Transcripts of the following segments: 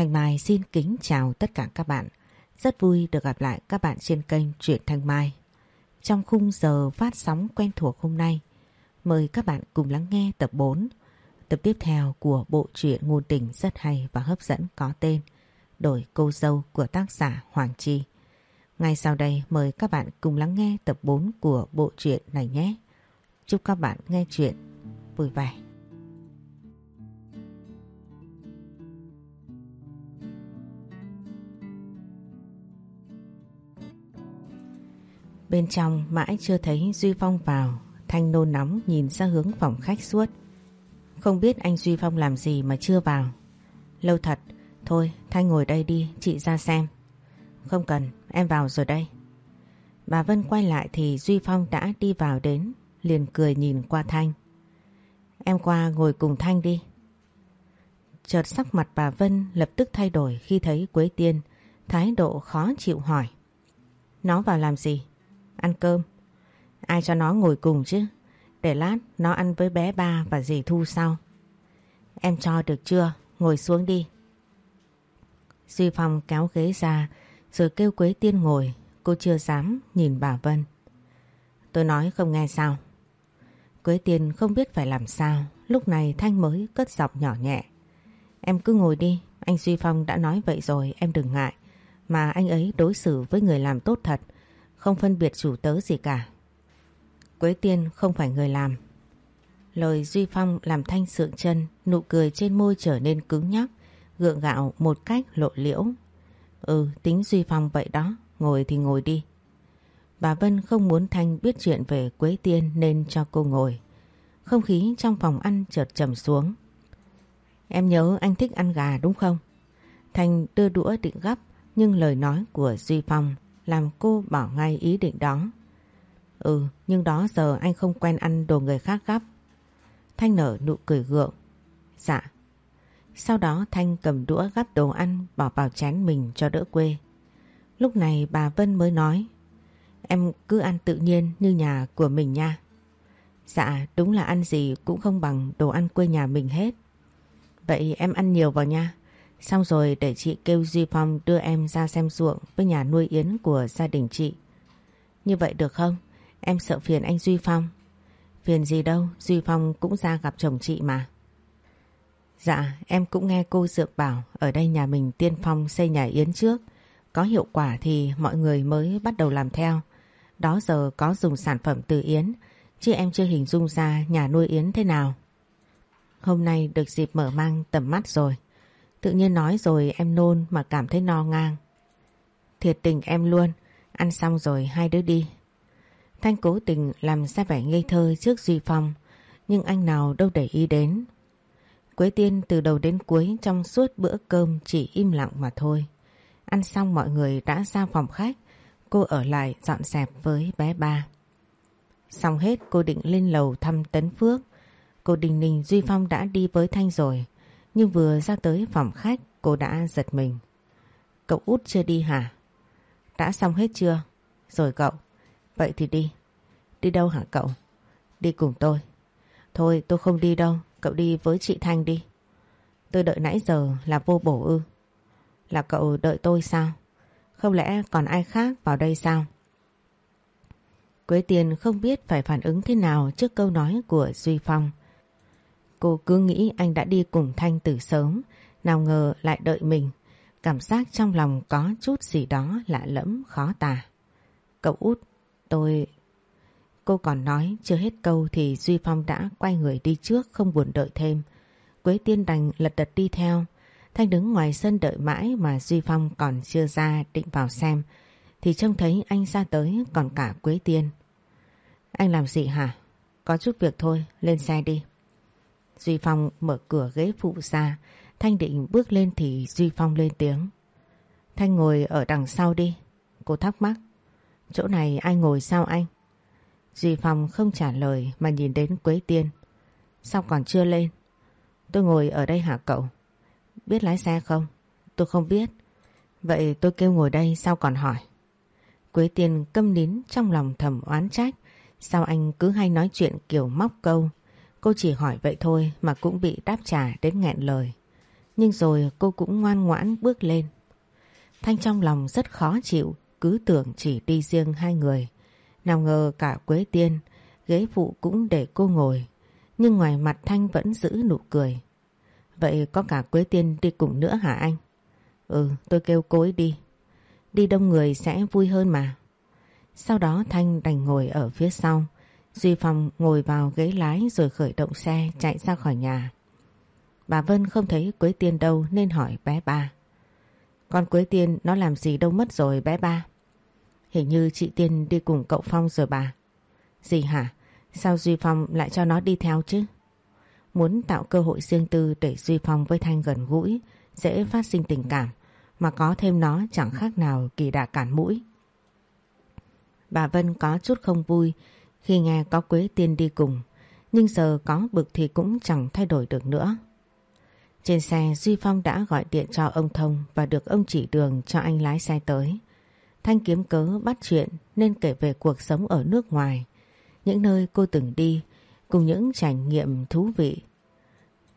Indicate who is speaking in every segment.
Speaker 1: Thanh Mai xin kính chào tất cả các bạn. Rất vui được gặp lại các bạn trên kênh Truyện Thanh Mai. Trong khung giờ phát sóng quen thuộc hôm nay, mời các bạn cùng lắng nghe tập 4, tập tiếp theo của bộ truyện ngôn tình rất hay và hấp dẫn có tên Đổi cô dâu của tác giả Hoàng Chi. Ngay sau đây mời các bạn cùng lắng nghe tập 4 của bộ truyện này nhé. Chúc các bạn nghe chuyện vui vẻ. Bên trong mãi chưa thấy Duy Phong vào, Thanh nôn nóng nhìn ra hướng phòng khách suốt. Không biết anh Duy Phong làm gì mà chưa vào. Lâu thật, thôi Thanh ngồi đây đi, chị ra xem. Không cần, em vào rồi đây. Bà Vân quay lại thì Duy Phong đã đi vào đến, liền cười nhìn qua Thanh. Em qua ngồi cùng Thanh đi. Chợt sắc mặt bà Vân lập tức thay đổi khi thấy Quế Tiên, thái độ khó chịu hỏi. Nó vào làm gì? Ăn cơm. Ai cho nó ngồi cùng chứ? Để lát, nó ăn với bé ba và dì Thu sau. Em cho được chưa? Ngồi xuống đi. Duy Phong kéo ghế ra, rồi kêu Quế Tiên ngồi. Cô chưa dám nhìn bà Vân. Tôi nói không nghe sao. Quế Tiên không biết phải làm sao. Lúc này Thanh mới cất giọng nhỏ nhẹ. Em cứ ngồi đi. Anh Duy Phong đã nói vậy rồi, em đừng ngại. Mà anh ấy đối xử với người làm tốt thật. Không phân biệt chủ tớ gì cả. Quế Tiên không phải người làm. Lời Duy Phong làm Thanh sượng chân, nụ cười trên môi trở nên cứng nhắc, gượng gạo một cách lộ liễu. Ừ, tính Duy Phong vậy đó, ngồi thì ngồi đi. Bà Vân không muốn Thanh biết chuyện về Quế Tiên nên cho cô ngồi. Không khí trong phòng ăn chợt trầm xuống. Em nhớ anh thích ăn gà đúng không? Thanh đưa đũa định gấp nhưng lời nói của Duy Phong làm cô bỏ ngay ý định đó. Ừ, nhưng đó giờ anh không quen ăn đồ người khác gấp. Thanh nở nụ cười gượng. Dạ. Sau đó Thanh cầm đũa gắp đồ ăn bỏ vào chén mình cho đỡ quê. Lúc này bà Vân mới nói Em cứ ăn tự nhiên như nhà của mình nha. Dạ đúng là ăn gì cũng không bằng đồ ăn quê nhà mình hết. Vậy em ăn nhiều vào nha. Xong rồi để chị kêu Duy Phong đưa em ra xem ruộng với nhà nuôi yến của gia đình chị. Như vậy được không? Em sợ phiền anh Duy Phong. Phiền gì đâu, Duy Phong cũng ra gặp chồng chị mà. Dạ, em cũng nghe cô Dược bảo ở đây nhà mình tiên phong xây nhà yến trước. Có hiệu quả thì mọi người mới bắt đầu làm theo. Đó giờ có dùng sản phẩm từ yến, chứ em chưa hình dung ra nhà nuôi yến thế nào. Hôm nay được dịp mở mang tầm mắt rồi. Tự nhiên nói rồi em nôn mà cảm thấy no ngang. Thiệt tình em luôn, ăn xong rồi hai đứa đi. Thanh cố tình làm ra vẻ ngây thơ trước Duy Phong, nhưng anh nào đâu để ý đến. Quế Tiên từ đầu đến cuối trong suốt bữa cơm chỉ im lặng mà thôi. Ăn xong mọi người đã ra phòng khách, cô ở lại dọn dẹp với bé ba. Xong hết cô định lên lầu thăm Tấn Phước. Cô Đình Ninh Duy Phong đã đi với Thanh rồi, nhưng vừa ra tới phòng khách cô đã giật mình. Cậu út chưa đi hả? Đã xong hết chưa? Rồi cậu. Vậy thì đi. Đi đâu hả cậu? Đi cùng tôi. Thôi tôi không đi đâu, cậu đi với chị Thanh đi. Tôi đợi nãy giờ là vô bổ ư. Là cậu đợi tôi sao? Không lẽ còn ai khác vào đây sao? Quế Tiền không biết phải phản ứng thế nào trước câu nói của Duy Phong. Cô cứ nghĩ anh đã đi cùng Thanh từ sớm, nào ngờ lại đợi mình. Cảm giác trong lòng có chút gì đó lạ lẫm khó tả. Cậu út, tôi... Cô còn nói chưa hết câu thì Duy Phong đã quay người đi trước không buồn đợi thêm. Quế Tiên đành lật đật đi theo. Thanh đứng ngoài sân đợi mãi mà Duy Phong còn chưa ra định vào xem. Thì trông thấy anh ra tới còn cả Quế Tiên. Anh làm gì hả? Có chút việc thôi, lên xe đi. Duy Phong mở cửa ghế phụ ra. Thanh định bước lên thì Duy Phong lên tiếng. Thanh ngồi ở đằng sau đi. Cô thắc mắc. Chỗ này ai ngồi sao anh? Duy Phong không trả lời mà nhìn đến Quế Tiên. Sao còn chưa lên? Tôi ngồi ở đây hả cậu? Biết lái xe không? Tôi không biết. Vậy tôi kêu ngồi đây sao còn hỏi? Quế Tiên câm nín trong lòng thầm oán trách. Sao anh cứ hay nói chuyện kiểu móc câu? Cô chỉ hỏi vậy thôi mà cũng bị đáp trả đến nghẹn lời. nhưng rồi cô cũng ngoan ngoãn bước lên. Thanh trong lòng rất khó chịu, cứ tưởng chỉ đi riêng hai người. Nào ngờ cả Quế Tiên, ghế phụ cũng để cô ngồi. Nhưng ngoài mặt Thanh vẫn giữ nụ cười. Vậy có cả Quế Tiên đi cùng nữa hả anh? Ừ, tôi kêu cô ấy đi. Đi đông người sẽ vui hơn mà. Sau đó Thanh đành ngồi ở phía sau. Duy Phong ngồi vào ghế lái rồi khởi động xe chạy ra khỏi nhà. Bà Vân không thấy Quế Tiên đâu nên hỏi bé ba. Con Quế Tiên nó làm gì đâu mất rồi bé ba. Hình như chị Tiên đi cùng cậu Phong rồi bà. Gì hả? Sao Duy Phong lại cho nó đi theo chứ? Muốn tạo cơ hội riêng tư để Duy Phong với Thanh gần gũi, dễ phát sinh tình cảm, mà có thêm nó chẳng khác nào kỳ đà cản mũi. Bà Vân có chút không vui khi nghe có Quế Tiên đi cùng, nhưng giờ có bực thì cũng chẳng thay đổi được nữa. Trên xe Duy Phong đã gọi điện cho ông Thông và được ông chỉ đường cho anh lái xe tới. Thanh kiếm cớ bắt chuyện nên kể về cuộc sống ở nước ngoài, những nơi cô từng đi cùng những trải nghiệm thú vị.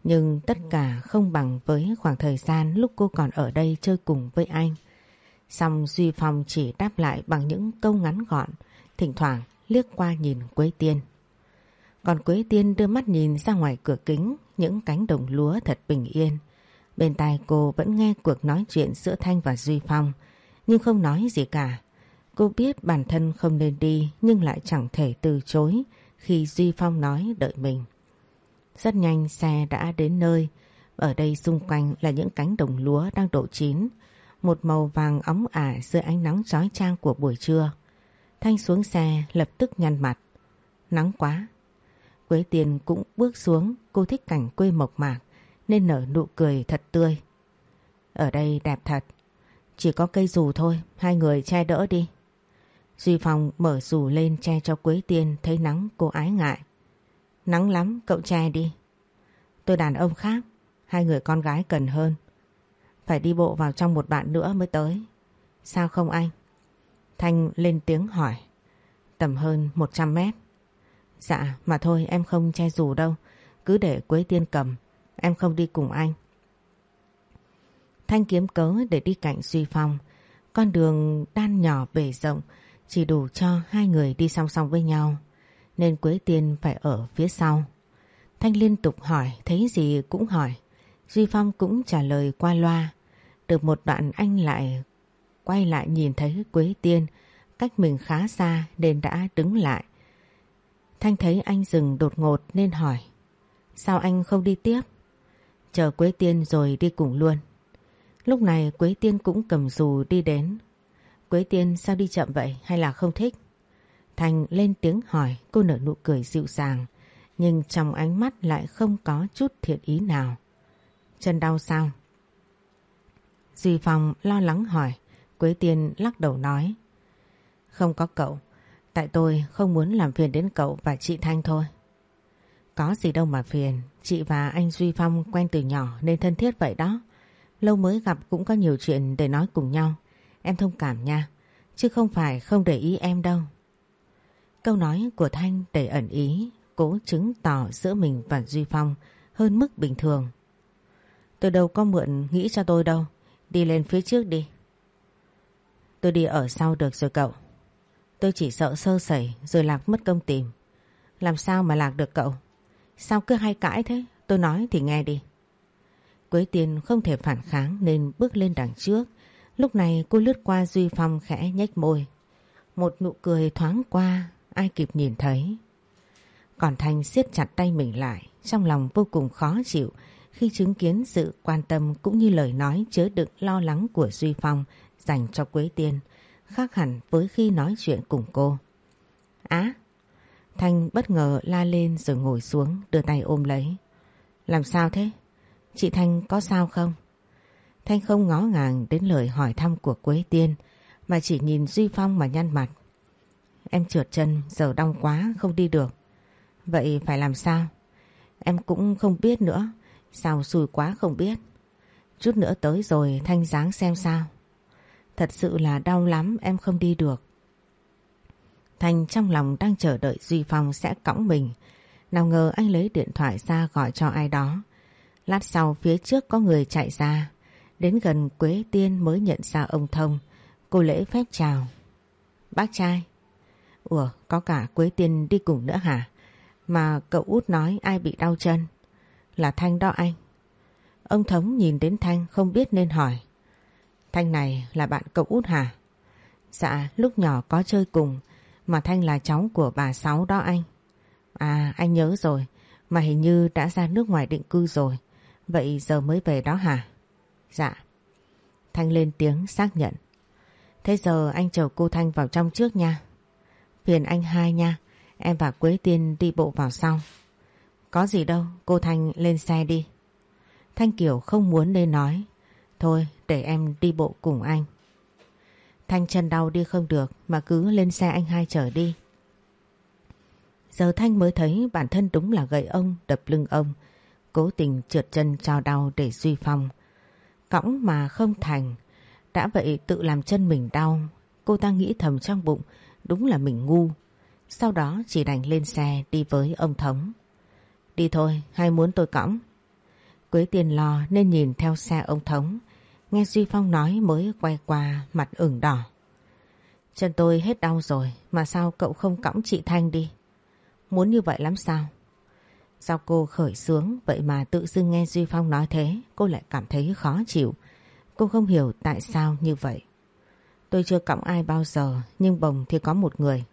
Speaker 1: Nhưng tất cả không bằng với khoảng thời gian lúc cô còn ở đây chơi cùng với anh. Xong Duy Phong chỉ đáp lại bằng những câu ngắn gọn, thỉnh thoảng liếc qua nhìn Quế Tiên. Còn Quế Tiên đưa mắt nhìn ra ngoài cửa kính những cánh đồng lúa thật bình yên. Bên tai cô vẫn nghe cuộc nói chuyện giữa Thanh và Duy Phong, nhưng không nói gì cả. Cô biết bản thân không nên đi nhưng lại chẳng thể từ chối khi Duy Phong nói đợi mình. Rất nhanh xe đã đến nơi. Ở đây xung quanh là những cánh đồng lúa đang đổ chín. Một màu vàng óng ả dưới ánh nắng chói chang của buổi trưa. Thanh xuống xe lập tức nhăn mặt. Nắng quá. Quế Tiền cũng bước xuống, cô thích cảnh quê mộc mạc nên nở nụ cười thật tươi. Ở đây đẹp thật, chỉ có cây dù thôi, hai người che đỡ đi. Duy Phong mở dù lên che cho Quế Tiên thấy nắng cô ái ngại. Nắng lắm, cậu che đi. Tôi đàn ông khác, hai người con gái cần hơn. Phải đi bộ vào trong một bạn nữa mới tới. Sao không anh? Thanh lên tiếng hỏi. Tầm hơn 100 mét. Dạ, mà thôi em không che dù đâu. Cứ để Quế Tiên cầm. Em không đi cùng anh. Thanh kiếm cớ để đi cạnh Duy Phong. Con đường đan nhỏ bể rộng chỉ đủ cho hai người đi song song với nhau. Nên Quế Tiên phải ở phía sau. Thanh liên tục hỏi, thấy gì cũng hỏi. Duy Phong cũng trả lời qua loa. Được một đoạn anh lại quay lại nhìn thấy Quế Tiên, cách mình khá xa nên đã đứng lại. Thanh thấy anh dừng đột ngột nên hỏi, Sao anh không đi tiếp? Chờ Quế Tiên rồi đi cùng luôn. Lúc này Quế Tiên cũng cầm dù đi đến. Quế Tiên sao đi chậm vậy hay là không thích? Thành lên tiếng hỏi, cô nở nụ cười dịu dàng, nhưng trong ánh mắt lại không có chút thiện ý nào. Chân đau sao? Duy Phong lo lắng hỏi Quế Tiên lắc đầu nói Không có cậu Tại tôi không muốn làm phiền đến cậu và chị Thanh thôi. Có gì đâu mà phiền, chị và anh Duy Phong quen từ nhỏ nên thân thiết vậy đó. Lâu mới gặp cũng có nhiều chuyện để nói cùng nhau. Em thông cảm nha, chứ không phải không để ý em đâu. Câu nói của Thanh đầy ẩn ý, cố chứng tỏ giữa mình và Duy Phong hơn mức bình thường. Tôi đâu có mượn nghĩ cho tôi đâu, đi lên phía trước đi. Tôi đi ở sau được rồi cậu. Tôi chỉ sợ sơ sẩy rồi lạc mất công tìm. Làm sao mà lạc được cậu? Sao cứ hay cãi thế? Tôi nói thì nghe đi. Quế Tiên không thể phản kháng nên bước lên đằng trước. Lúc này cô lướt qua Duy Phong khẽ nhếch môi. Một nụ cười thoáng qua, ai kịp nhìn thấy. Còn Thanh siết chặt tay mình lại, trong lòng vô cùng khó chịu khi chứng kiến sự quan tâm cũng như lời nói chứa đựng lo lắng của Duy Phong dành cho Quế Tiên, khác hẳn với khi nói chuyện cùng cô. Á! Thanh bất ngờ la lên rồi ngồi xuống, đưa tay ôm lấy. Làm sao thế? Chị Thanh có sao không? Thanh không ngó ngàng đến lời hỏi thăm của Quế Tiên, mà chỉ nhìn Duy Phong mà nhăn mặt. Em trượt chân, giờ đau quá, không đi được. Vậy phải làm sao? Em cũng không biết nữa. Sao xùi quá không biết. Chút nữa tới rồi Thanh dáng xem sao. Thật sự là đau lắm, em không đi được. Thành trong lòng đang chờ đợi Duy Phong sẽ cõng mình. Nào ngờ anh lấy điện thoại ra gọi cho ai đó. Lát sau phía trước có người chạy ra. Đến gần Quế Tiên mới nhận ra ông Thông. Cô lễ phép chào. Bác trai. Ủa, có cả Quế Tiên đi cùng nữa hả? Mà cậu út nói ai bị đau chân? Là Thanh đó anh. Ông Thống nhìn đến Thanh không biết nên hỏi. Thanh này là bạn cậu út hả? Dạ lúc nhỏ có chơi cùng mà Thanh là cháu của bà Sáu đó anh. À anh nhớ rồi mà hình như đã ra nước ngoài định cư rồi. Vậy giờ mới về đó hả? Dạ. Thanh lên tiếng xác nhận. Thế giờ anh chờ cô Thanh vào trong trước nha. Phiền anh hai nha. Em và Quế Tiên đi bộ vào sau. Có gì đâu, cô Thanh lên xe đi. Thanh Kiều không muốn nên nói. Thôi, để em đi bộ cùng anh. Thanh chân đau đi không được mà cứ lên xe anh hai chở đi. Giờ Thanh mới thấy bản thân đúng là gậy ông đập lưng ông. Cố tình trượt chân cho đau để Duy Phong. Cõng mà không thành. Đã vậy tự làm chân mình đau. Cô ta nghĩ thầm trong bụng đúng là mình ngu. Sau đó chỉ đành lên xe đi với ông Thống. Đi thôi, hay muốn tôi cõng? Quế tiền lo nên nhìn theo xe ông Thống. Nghe Duy Phong nói mới quay qua mặt ửng đỏ. Chân tôi hết đau rồi, mà sao cậu không cõng chị Thanh đi? Muốn như vậy lắm sao? Sao cô khởi sướng, vậy mà tự dưng nghe Duy Phong nói thế, cô lại cảm thấy khó chịu. Cô không hiểu tại sao như vậy. Tôi chưa cõng ai bao giờ, nhưng bồng thì có một người.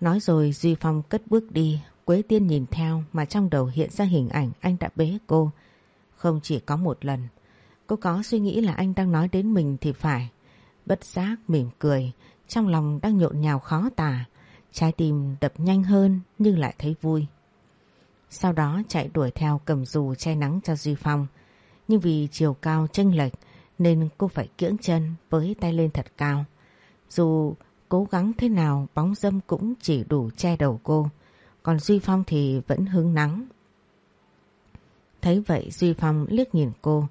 Speaker 1: Nói rồi Duy Phong cất bước đi, Quế Tiên nhìn theo mà trong đầu hiện ra hình ảnh anh đã bế cô. Không chỉ có một lần. Cô có suy nghĩ là anh đang nói đến mình thì phải. Bất giác mỉm cười, trong lòng đang nhộn nhào khó tả. Trái tim đập nhanh hơn nhưng lại thấy vui. Sau đó chạy đuổi theo cầm dù che nắng cho Duy Phong. Nhưng vì chiều cao chênh lệch nên cô phải kiễng chân với tay lên thật cao. Dù cố gắng thế nào bóng dâm cũng chỉ đủ che đầu cô. Còn Duy Phong thì vẫn hứng nắng. Thấy vậy Duy Phong liếc nhìn cô,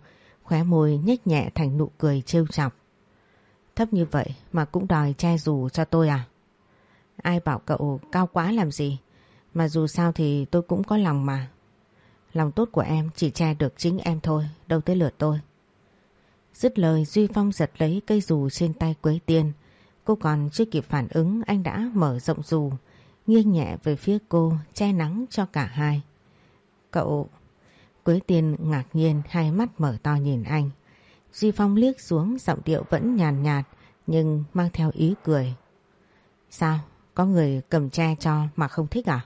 Speaker 1: khóe môi nhếch nhẹ thành nụ cười trêu chọc. Thấp như vậy mà cũng đòi che dù cho tôi à? Ai bảo cậu cao quá làm gì? Mà dù sao thì tôi cũng có lòng mà. Lòng tốt của em chỉ che được chính em thôi, đâu tới lượt tôi. Dứt lời Duy Phong giật lấy cây dù trên tay Quế Tiên. Cô còn chưa kịp phản ứng anh đã mở rộng dù, nghiêng nhẹ về phía cô che nắng cho cả hai. Cậu... Quế Tiên ngạc nhiên hai mắt mở to nhìn anh. Duy Phong liếc xuống giọng điệu vẫn nhàn nhạt, nhưng mang theo ý cười. Sao? Có người cầm che cho mà không thích à?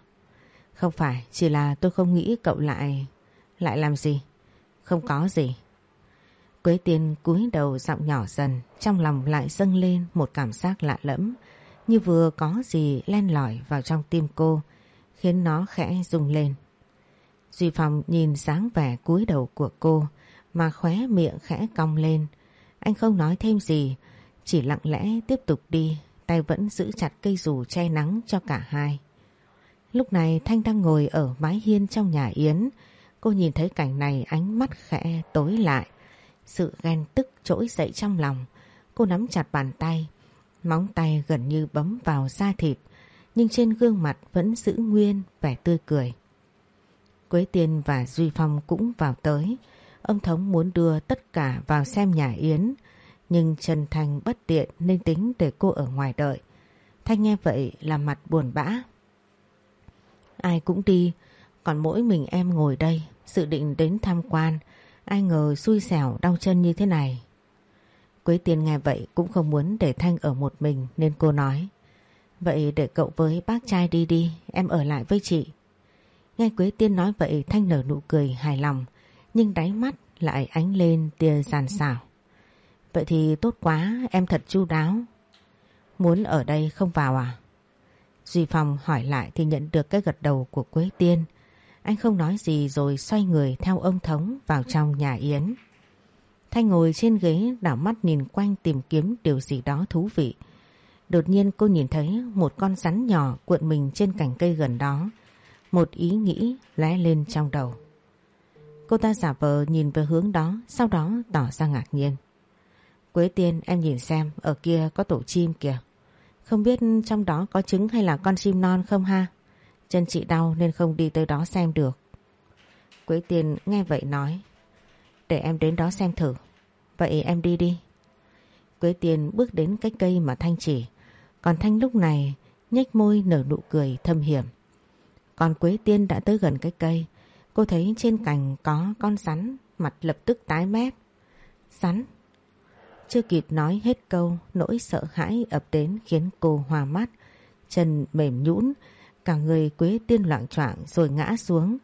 Speaker 1: Không phải, chỉ là tôi không nghĩ cậu lại... Lại làm gì? Không có gì. Quế Tiên cúi đầu giọng nhỏ dần, trong lòng lại dâng lên một cảm giác lạ lẫm, như vừa có gì len lỏi vào trong tim cô, khiến nó khẽ rung lên. Duy Phong nhìn dáng vẻ cúi đầu của cô mà khóe miệng khẽ cong lên. Anh không nói thêm gì, chỉ lặng lẽ tiếp tục đi, tay vẫn giữ chặt cây dù che nắng cho cả hai. Lúc này Thanh đang ngồi ở mái hiên trong nhà Yến. Cô nhìn thấy cảnh này ánh mắt khẽ tối lại. Sự ghen tức trỗi dậy trong lòng. Cô nắm chặt bàn tay, Móng tay gần như bấm vào da thịt nhưng trên gương mặt vẫn giữ nguyên vẻ tươi cười. Quế Tiên và Duy Phong cũng vào tới. Ông Thống muốn đưa tất cả vào xem nhà Yến nhưng Trần Thành bất tiện nên tính để cô ở ngoài đợi. Thanh nghe vậy là mặt buồn bã. Ai cũng đi, còn mỗi mình em ngồi đây, dự định đến tham quan. Ai ngờ xui xẻo đau chân như thế này. Quế Tiên nghe vậy cũng không muốn để Thanh ở một mình nên cô nói Vậy để cậu với bác trai đi đi, em ở lại với chị. Nghe Quế Tiên nói vậy Thanh nở nụ cười hài lòng nhưng đáy mắt lại ánh lên tia giàn xảo. Vậy thì tốt quá, em thật chu đáo. Muốn ở đây không vào à? Duy Phong hỏi lại thì nhận được cái gật đầu của Quế Tiên. Anh không nói gì rồi xoay người theo ông Thống vào trong nhà Yến. Thanh ngồi trên ghế đảo mắt nhìn quanh tìm kiếm điều gì đó thú vị. Đột nhiên cô nhìn thấy một con rắn nhỏ cuộn mình trên cành cây gần đó. Một ý nghĩ lóe lên trong đầu. Cô ta giả vờ nhìn về hướng đó, sau đó tỏ ra ngạc nhiên. Quế tiên em nhìn xem, ở kia có tổ chim kìa. Không biết trong đó có trứng hay là con chim non không ha? Chân chị đau nên không đi tới đó xem được. Quế Tiên nghe vậy nói Để em đến đó xem thử Vậy em đi đi Quế Tiên bước đến cái cây mà Thanh chỉ Còn Thanh lúc này nhếch môi nở nụ cười thâm hiểm còn Quế Tiên đã tới gần cái cây. Cô thấy trên cành có con rắn, Mặt lập tức tái mét. Rắn? Chưa kịp nói hết câu, Nỗi sợ hãi ập đến khiến cô hòa mắt, Chân mềm nhũn, Cả người Quế Tiên loạn choạng rồi ngã xuống,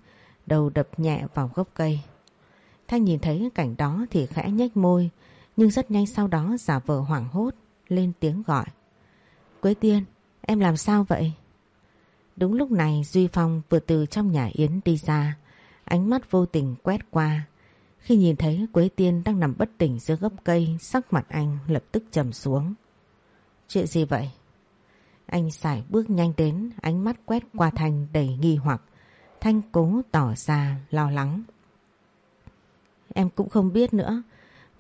Speaker 1: Đầu đập nhẹ vào gốc cây. Thanh nhìn thấy cảnh đó thì khẽ nhếch môi, Nhưng rất nhanh sau đó giả vờ hoảng hốt, Lên tiếng gọi. Quế Tiên, em làm sao vậy? Đúng lúc này Duy Phong vừa từ trong nhà Yến đi ra. Ánh mắt vô tình quét qua. Khi nhìn thấy Quế Tiên đang nằm bất tỉnh dưới gốc cây, Sắc mặt anh lập tức trầm xuống. Chuyện gì vậy? Anh sải bước nhanh đến, Ánh mắt quét qua Thanh đầy nghi hoặc. Thanh cố tỏ ra lo lắng. Em cũng không biết nữa.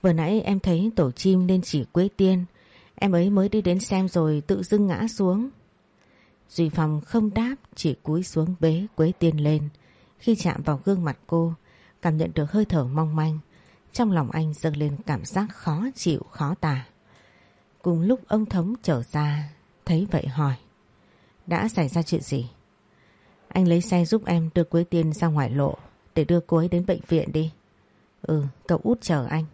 Speaker 1: Vừa nãy em thấy tổ chim nên chỉ Quế Tiên. Em ấy mới đi đến xem rồi tự dưng ngã xuống. Duy Phong không đáp, chỉ cúi xuống bế Quế Tiên lên. Khi chạm vào gương mặt cô, Cảm nhận được hơi thở mong manh. Trong lòng anh dâng lên cảm giác khó chịu, khó tả. Cùng lúc ông Thống trở ra, Thấy vậy hỏi, Đã xảy ra chuyện gì? Anh lấy xe giúp em đưa Quế Tiên ra ngoài lộ, Để đưa cô ấy đến bệnh viện đi. Ừ cậu út chờ anh.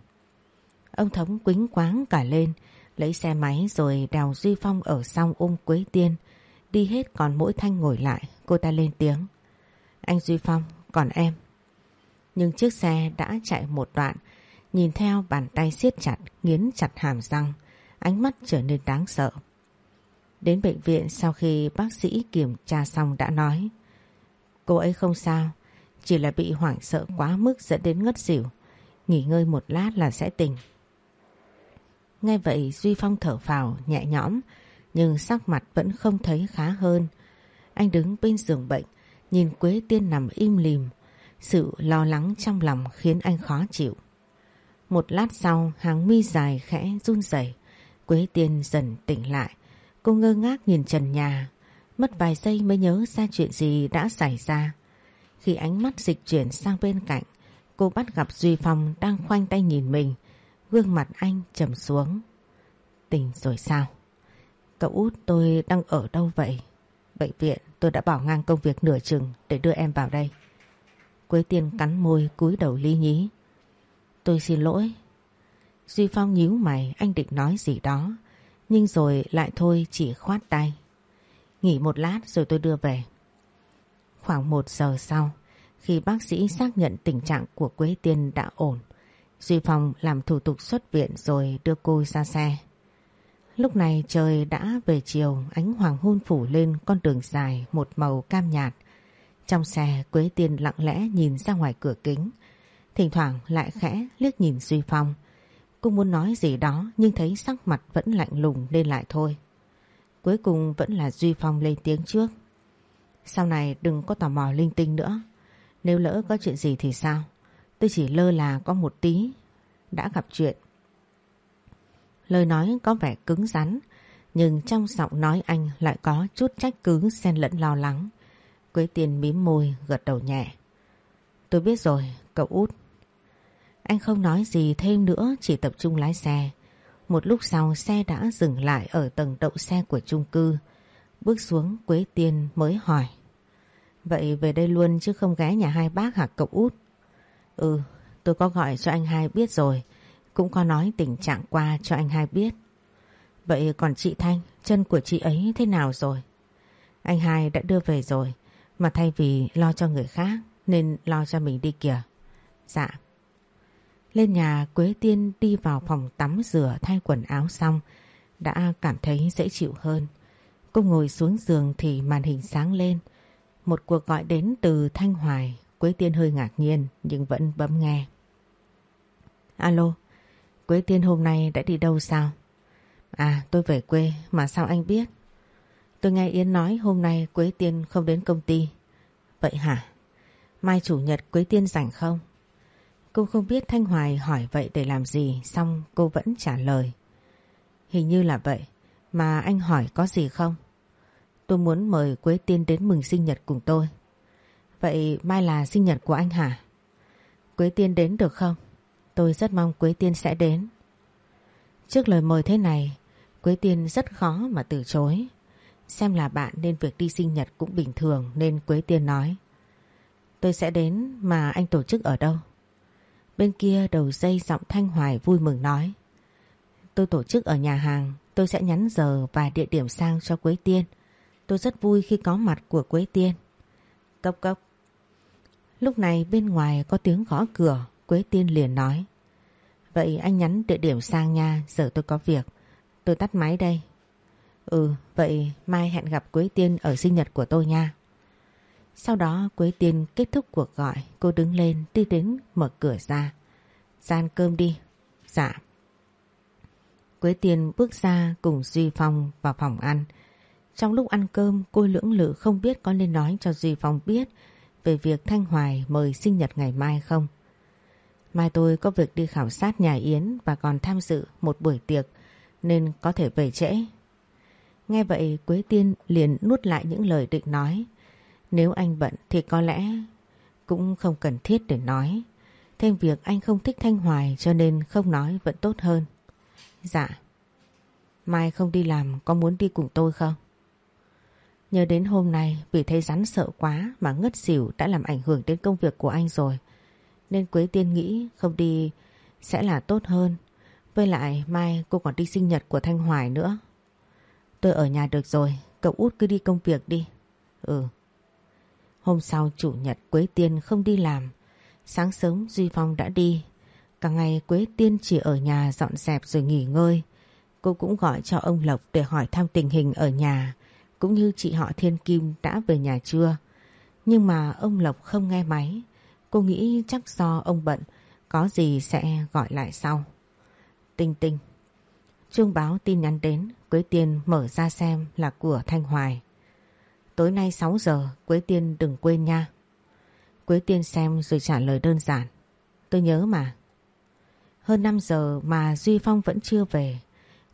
Speaker 1: Ông Thống quính quáng cả lên, Lấy xe máy rồi đào Duy Phong ở sau ôm Quế Tiên. Đi hết còn mỗi Thanh ngồi lại, Cô ta lên tiếng. Anh Duy Phong, còn em? Nhưng chiếc xe đã chạy một đoạn, Nhìn theo bàn tay siết chặt, Nghiến chặt hàm răng, Ánh mắt trở nên đáng sợ. Đến bệnh viện sau khi bác sĩ kiểm tra xong đã nói, Cô ấy không sao, Chỉ là bị hoảng sợ quá mức dẫn đến ngất xỉu, Nghỉ ngơi một lát là sẽ tỉnh. Nghe vậy, Duy Phong thở phào, nhẹ nhõm nhưng sắc mặt vẫn không thấy khá hơn. Anh đứng bên giường bệnh, nhìn Quế Tiên nằm im lìm. Sự lo lắng trong lòng khiến anh khó chịu. Một lát sau, hàng mi dài khẽ run rẩy, Quế Tiên dần tỉnh lại. Cô ngơ ngác nhìn trần nhà, mất vài giây mới nhớ ra chuyện gì đã xảy ra. Khi ánh mắt dịch chuyển sang bên cạnh, cô bắt gặp Duy Phong đang khoanh tay nhìn mình, gương mặt anh trầm xuống. Tỉnh rồi sao? Cậu út tôi đang ở đâu vậy? Bệnh viện tôi đã bảo ngang công việc nửa chừng để đưa em vào đây. Quế tiên cắn môi cúi đầu ly nhí. Tôi xin lỗi. Duy Phong nhíu mày anh định nói gì đó. Nhưng rồi lại thôi chỉ khoát tay. Nghỉ một lát rồi tôi đưa về. Khoảng một giờ sau, khi bác sĩ xác nhận tình trạng của Quế Tiên đã ổn, Duy Phong làm thủ tục xuất viện rồi đưa cô ra xe. Lúc này trời đã về chiều, ánh hoàng hôn phủ lên con đường dài một màu cam nhạt. Trong xe Quế Tiên lặng lẽ nhìn ra ngoài cửa kính, thỉnh thoảng lại khẽ liếc nhìn Duy Phong. Cô muốn nói gì đó nhưng thấy sắc mặt vẫn lạnh lùng nên lại thôi. Cuối cùng vẫn là Duy Phong lên tiếng trước. Sau này đừng có tò mò linh tinh nữa. Nếu lỡ có chuyện gì thì sao? Tôi chỉ lơ là có một tí. Đã gặp chuyện Lời nói có vẻ cứng rắn, nhưng trong giọng nói anh lại có chút trách cứ xen lẫn lo lắng. Quế tiền mím môi gật đầu nhẹ. Tôi biết rồi, cậu út. Anh không nói gì thêm nữa, chỉ tập trung lái xe. Một lúc sau xe đã dừng lại ở tầng đậu xe của chung cư. Bước xuống Quế Tiên mới hỏi. Vậy về đây luôn chứ không ghé nhà hai bác hả cậu út? Ừ, tôi có gọi cho anh hai biết rồi. Cũng có nói tình trạng qua cho anh hai biết. Vậy còn chị Thanh, chân của chị ấy thế nào rồi? Anh hai đã đưa về rồi, mà thay vì lo cho người khác nên lo cho mình đi kìa. Dạ. Lên nhà Quế Tiên đi vào phòng tắm rửa thay quần áo xong, đã cảm thấy dễ chịu hơn. Cô ngồi xuống giường thì màn hình sáng lên. Một cuộc gọi đến từ Thanh Hoài, Quế Tiên hơi ngạc nhiên nhưng vẫn bấm nghe. Alo, Quế Tiên hôm nay đã đi đâu sao? À tôi về quê, mà sao anh biết? Tôi nghe Yến nói hôm nay Quế Tiên không đến công ty. Vậy hả? Mai chủ nhật Quế Tiên rảnh không? Cô không biết Thanh Hoài hỏi vậy để làm gì, xong cô vẫn trả lời. Hình như là vậy. Mà anh hỏi có gì không? Tôi muốn mời Quế Tiên đến mừng sinh nhật cùng tôi. Vậy mai là sinh nhật của anh hả? Quế Tiên đến được không? Tôi rất mong Quế Tiên sẽ đến. Trước lời mời thế này, Quế Tiên rất khó mà từ chối. Xem là bạn nên việc đi sinh nhật cũng bình thường nên Quế Tiên nói. Tôi sẽ đến mà anh tổ chức ở đâu? Bên kia đầu dây giọng Thanh Hoài vui mừng nói. Tôi tổ chức ở nhà hàng, tôi sẽ nhắn giờ và địa điểm sang cho Quế Tiên. Tôi rất vui khi có mặt của Quế Tiên. Cốc cốc. Lúc này bên ngoài có tiếng gõ cửa, Quế Tiên liền nói. Vậy anh nhắn địa điểm sang nha, giờ tôi có việc. Tôi tắt máy đây. Ừ, vậy mai hẹn gặp Quế Tiên ở sinh nhật của tôi nha. Sau đó Quế Tiên kết thúc cuộc gọi, cô đứng lên đi đến mở cửa ra. Gian cơm đi. Dạ. Quế Tiên bước ra cùng Duy Phong vào phòng ăn. Trong lúc ăn cơm cô lưỡng lự không biết có nên nói cho Duy Phong biết về việc Thanh Hoài mời sinh nhật ngày mai không. Mai tôi có việc đi khảo sát nhà Yến và còn tham dự một buổi tiệc, nên có thể về trễ. Nghe vậy, Quế Tiên liền nuốt lại những lời định nói. Nếu anh bận thì có lẽ cũng không cần thiết để nói. Thêm việc anh không thích Thanh Hoài cho nên không nói vẫn tốt hơn. Dạ. Mai không đi làm, có muốn đi cùng tôi không? Nhớ đến hôm nay, vì thấy rắn sợ quá mà ngất xỉu đã làm ảnh hưởng đến công việc của anh rồi. Nên Quế Tiên nghĩ không đi sẽ là tốt hơn. Với lại mai cô còn đi sinh nhật của Thanh Hoài nữa. Tôi ở nhà được rồi, cậu út cứ đi công việc đi. Ừ. Hôm sau chủ nhật Quế Tiên không đi làm. Sáng sớm Duy Phong đã đi. Cả ngày Quế Tiên chỉ ở nhà dọn dẹp rồi nghỉ ngơi. Cô cũng gọi cho ông Lộc để hỏi thăm tình hình ở nhà. Cũng như chị họ Thiên Kim đã về nhà chưa. Nhưng mà ông Lộc không nghe máy. Cô nghĩ chắc do ông bận. Có gì sẽ gọi lại sau. Tinh tinh. Chuông báo tin nhắn đến. Quế Tiên mở ra xem là của Thanh Hoài. Tối nay 6 giờ, Quế Tiên đừng quên nha. Quế Tiên xem rồi trả lời đơn giản. Tôi nhớ mà. Hơn 5 giờ mà Duy Phong vẫn chưa về.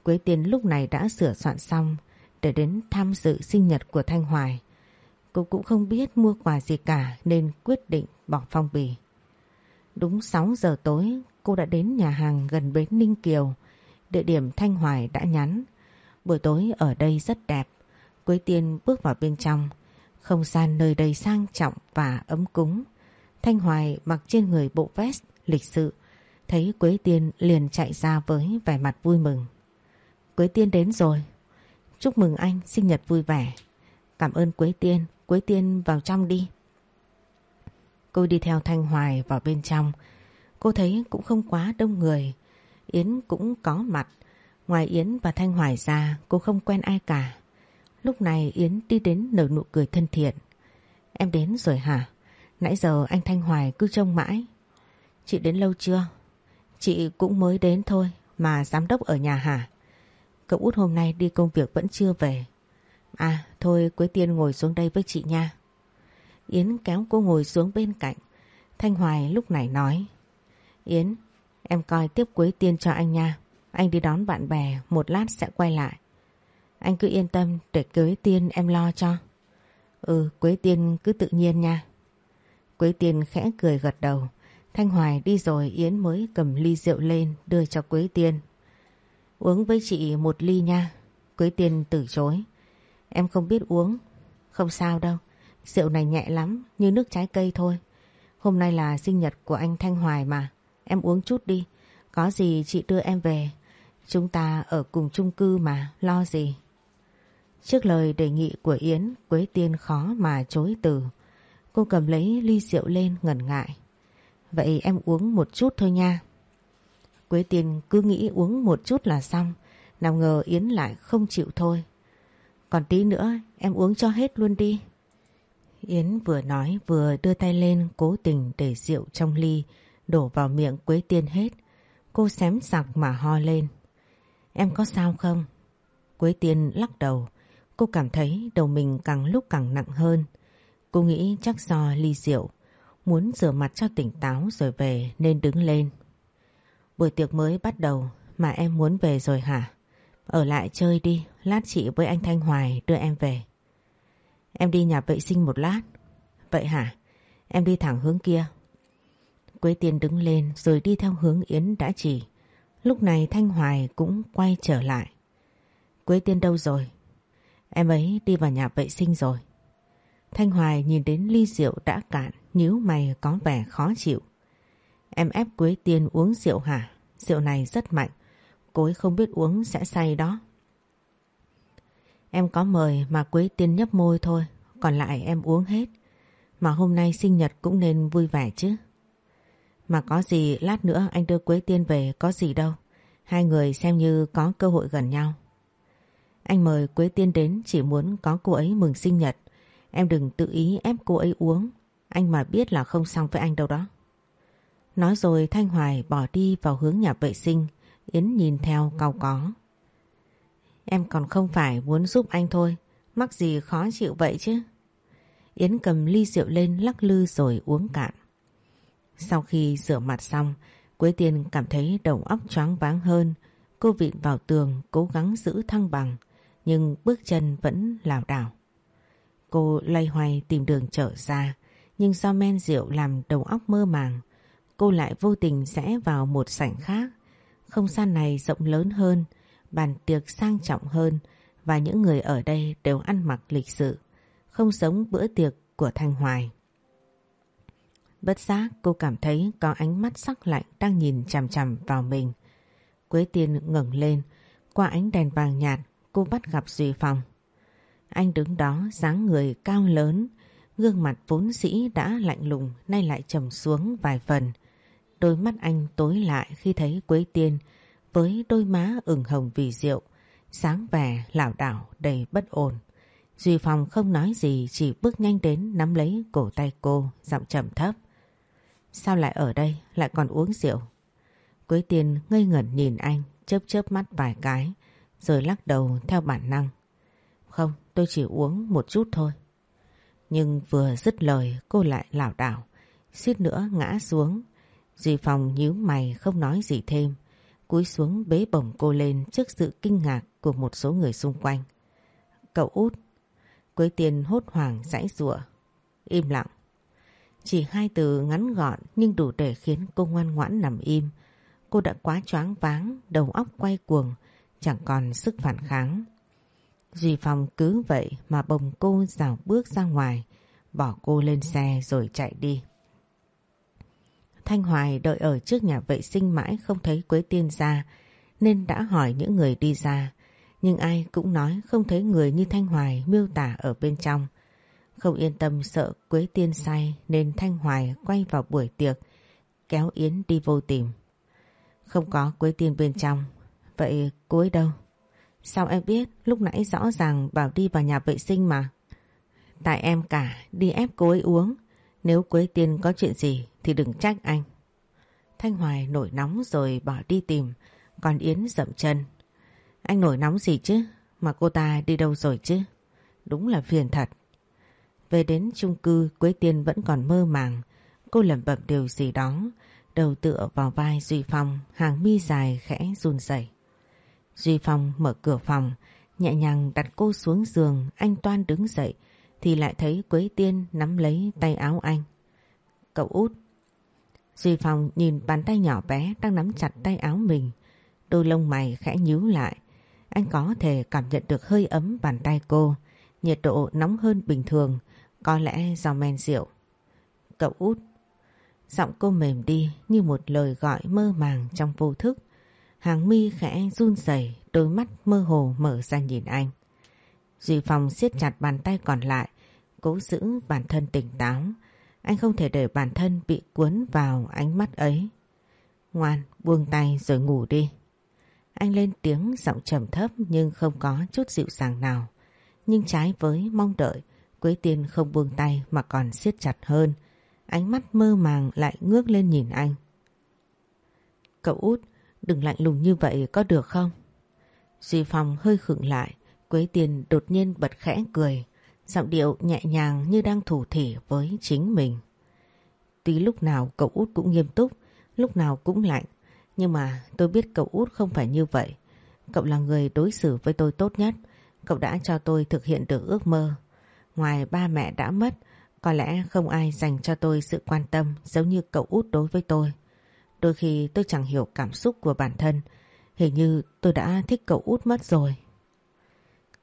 Speaker 1: Quế Tiên lúc này đã sửa soạn xong để đến tham dự sinh nhật của Thanh Hoài. Cô cũng không biết mua quà gì cả nên quyết định bỏ phong bì. Đúng 6 giờ tối, cô đã đến nhà hàng gần bến Ninh Kiều. Địa điểm Thanh Hoài đã nhắn. Buổi tối ở đây rất đẹp. Quế Tiên bước vào bên trong. Không gian nơi đây sang trọng và ấm cúng. Thanh Hoài mặc trên người bộ vest, lịch sự. Thấy Quế Tiên liền chạy ra với vẻ mặt vui mừng. Quế Tiên đến rồi. Chúc mừng anh, sinh nhật vui vẻ. Cảm ơn Quế Tiên. Quế Tiên vào trong đi. Cô đi theo Thanh Hoài vào bên trong. Cô thấy cũng không quá đông người. Yến cũng có mặt. Ngoài Yến và Thanh Hoài ra, cô không quen ai cả. Lúc này Yến đi đến nở nụ cười thân thiện. Em đến rồi hả? Nãy giờ anh Thanh Hoài cứ trông mãi. Chị đến lâu chưa? Chị cũng mới đến thôi, mà giám đốc ở nhà hả? Cậu út hôm nay đi công việc vẫn chưa về. À thôi Quế Tiên ngồi xuống đây với chị nha. Yến kéo cô ngồi xuống bên cạnh. Thanh Hoài lúc này nói. Yến, em coi tiếp Quế Tiên cho anh nha. Anh đi đón bạn bè, một lát sẽ quay lại. Anh cứ yên tâm để Quế Tiên em lo cho. Ừ, Quế Tiên cứ tự nhiên nha. Quế Tiên khẽ cười gật đầu. Thanh Hoài đi rồi Yến mới cầm ly rượu lên đưa cho Quế Tiên. Uống với chị một ly nha. Quế Tiên từ chối. Em không biết uống. Không sao đâu. Rượu này nhẹ lắm, như nước trái cây thôi. Hôm nay là sinh nhật của anh Thanh Hoài mà. Em uống chút đi. Có gì chị đưa em về. Chúng ta ở cùng chung cư mà, lo gì. Trước lời đề nghị của Yến, Quế Tiên khó mà chối từ. Cô cầm lấy ly rượu lên ngẩn ngại. Vậy em uống một chút thôi nha. Quế Tiên cứ nghĩ uống một chút là xong. Nào ngờ Yến lại không chịu thôi. Còn tí nữa, em uống cho hết luôn đi. Yến vừa nói, vừa đưa tay lên, cố tình để rượu trong ly, đổ vào miệng Quế Tiên hết. Cô xém sặc mà ho lên. Em có sao không? Quế Tiên lắc đầu. Cô cảm thấy đầu mình càng lúc càng nặng hơn. Cô nghĩ chắc do ly rượu. Muốn rửa mặt cho tỉnh táo rồi về, nên đứng lên. Buổi tiệc mới bắt đầu, mà em muốn về rồi hả? Ở lại chơi đi, lát chị với anh Thanh Hoài đưa em về. Em đi nhà vệ sinh một lát. Vậy hả? Em đi thẳng hướng kia. Quế Tiên đứng lên rồi đi theo hướng Yến đã chỉ. Lúc này Thanh Hoài cũng quay trở lại. Quế Tiên đâu rồi? Em ấy đi vào nhà vệ sinh rồi. Thanh Hoài nhìn đến ly rượu đã cạn, nhíu mày có vẻ khó chịu. Em ép Quế Tiên uống rượu hả? Rượu này rất mạnh, cô ấy không biết uống sẽ say đó. Em có mời mà Quế Tiên nhấp môi thôi, còn lại em uống hết. Mà hôm nay sinh nhật cũng nên vui vẻ chứ. Mà có gì lát nữa anh đưa Quế Tiên về có gì đâu. Hai người xem như có cơ hội gần nhau. Anh mời Quế Tiên đến chỉ muốn có cô ấy mừng sinh nhật. Em đừng tự ý ép cô ấy uống. Anh mà biết là không xong với anh đâu đó. Nói rồi Thanh Hoài bỏ đi vào hướng nhà vệ sinh. Yến nhìn theo cau có. Em còn không phải muốn giúp anh thôi. Mắc gì khó chịu vậy chứ? Yến cầm ly rượu lên lắc lư rồi uống cạn. Sau khi rửa mặt xong, Quế Tiên cảm thấy đầu óc choáng váng hơn. Cô vịn vào tường cố gắng giữ thăng bằng, nhưng bước chân vẫn lảo đảo. Cô lay hoay tìm đường trở ra, nhưng do men rượu làm đầu óc mơ màng, cô lại vô tình rẽ vào một sảnh khác. Không gian này rộng lớn hơn, bàn tiệc sang trọng hơn và những người ở đây đều ăn mặc lịch sự, không giống bữa tiệc của Thanh Hoài. Bất giác cô cảm thấy có ánh mắt sắc lạnh đang nhìn chằm chằm vào mình. Quế Tiên ngẩng lên, qua ánh đèn vàng nhạt cô bắt gặp Duy Phong. Anh đứng đó dáng người cao lớn, gương mặt vốn sĩ đã lạnh lùng nay lại trầm xuống vài phần. Đôi mắt anh tối lại khi thấy Quế Tiên với đôi má ửng hồng vì rượu, sáng vẻ lảo đảo đầy bất ổn. Duy Phong không nói gì chỉ bước nhanh đến nắm lấy cổ tay cô, giọng trầm thấp. Sao lại ở đây, lại còn uống rượu? Quế Tiên ngây ngẩn nhìn anh, chớp chớp mắt vài cái, rồi lắc đầu theo bản năng. Không, tôi chỉ uống một chút thôi. Nhưng vừa dứt lời cô lại lảo đảo, suýt nữa ngã xuống. Duy Phong nhíu mày không nói gì thêm, cúi xuống bế bổng cô lên trước sự kinh ngạc của một số người xung quanh. Cậu út, Quế Tiên hốt hoảng giãy giụa, im lặng. Chỉ hai từ ngắn gọn nhưng đủ để khiến cô ngoan ngoãn nằm im. Cô đã quá choáng váng, đầu óc quay cuồng, chẳng còn sức phản kháng. Duy Phong cứ vậy mà bồng cô rào bước ra ngoài, bỏ cô lên xe rồi chạy đi. Thanh Hoài đợi ở trước nhà vệ sinh mãi không thấy Quế Tiên ra, nên đã hỏi những người đi ra. Nhưng ai cũng nói không thấy người như Thanh Hoài miêu tả ở bên trong. Không yên tâm sợ Quế Tiên say nên Thanh Hoài quay vào buổi tiệc, kéo Yến đi vô tìm. Không có Quế Tiên bên trong, vậy cô ấy đâu? Sao em biết lúc nãy rõ ràng bảo đi vào nhà vệ sinh mà? Tại em cả đi ép cô ấy uống, nếu Quế Tiên có chuyện gì thì đừng trách anh. Thanh Hoài nổi nóng rồi bỏ đi tìm, còn Yến dậm chân. Anh nổi nóng gì chứ, mà cô ta đi đâu rồi chứ? Đúng là phiền thật. Về đến chung cư Quế Tiên vẫn còn mơ màng. Cô lẩm bẩm điều gì đó. Đầu tựa vào vai Duy Phong hàng mi dài khẽ run rẩy. Duy Phong mở cửa phòng nhẹ nhàng đặt cô xuống giường anh toan đứng dậy thì lại thấy Quế Tiên nắm lấy tay áo anh. Cậu út. Duy Phong nhìn bàn tay nhỏ bé đang nắm chặt tay áo mình. Đôi lông mày khẽ nhíu lại. Anh có thể cảm nhận được hơi ấm bàn tay cô. Nhiệt độ nóng hơn bình thường có lẽ do men rượu. Cậu út. Giọng cô mềm đi như một lời gọi mơ màng trong vô thức. Hàng mi khẽ run rẩy, đôi mắt mơ hồ mở ra nhìn anh. Duy Phong siết chặt bàn tay còn lại, cố giữ bản thân tỉnh táo. Anh không thể để bản thân bị cuốn vào ánh mắt ấy. Ngoan, buông tay rồi ngủ đi. Anh lên tiếng giọng trầm thấp nhưng không có chút dịu dàng nào. Nhưng trái với mong đợi, Quế Tiên không buông tay mà còn siết chặt hơn. Ánh mắt mơ màng lại ngước lên nhìn anh. Cậu út, đừng lạnh lùng như vậy có được không? Duy Phong hơi khựng lại, Quế Tiên đột nhiên bật khẽ cười, giọng điệu nhẹ nhàng như đang thủ thỉ với chính mình. Tuy lúc nào cậu út cũng nghiêm túc, lúc nào cũng lạnh, nhưng mà tôi biết cậu út không phải như vậy. Cậu là người đối xử với tôi tốt nhất, cậu đã cho tôi thực hiện được ước mơ. Ngoài ba mẹ đã mất, Có lẽ không ai dành cho tôi sự quan tâm giống như cậu út đối với tôi. Đôi khi tôi chẳng hiểu cảm xúc của bản thân. Hình như tôi đã thích cậu út mất rồi.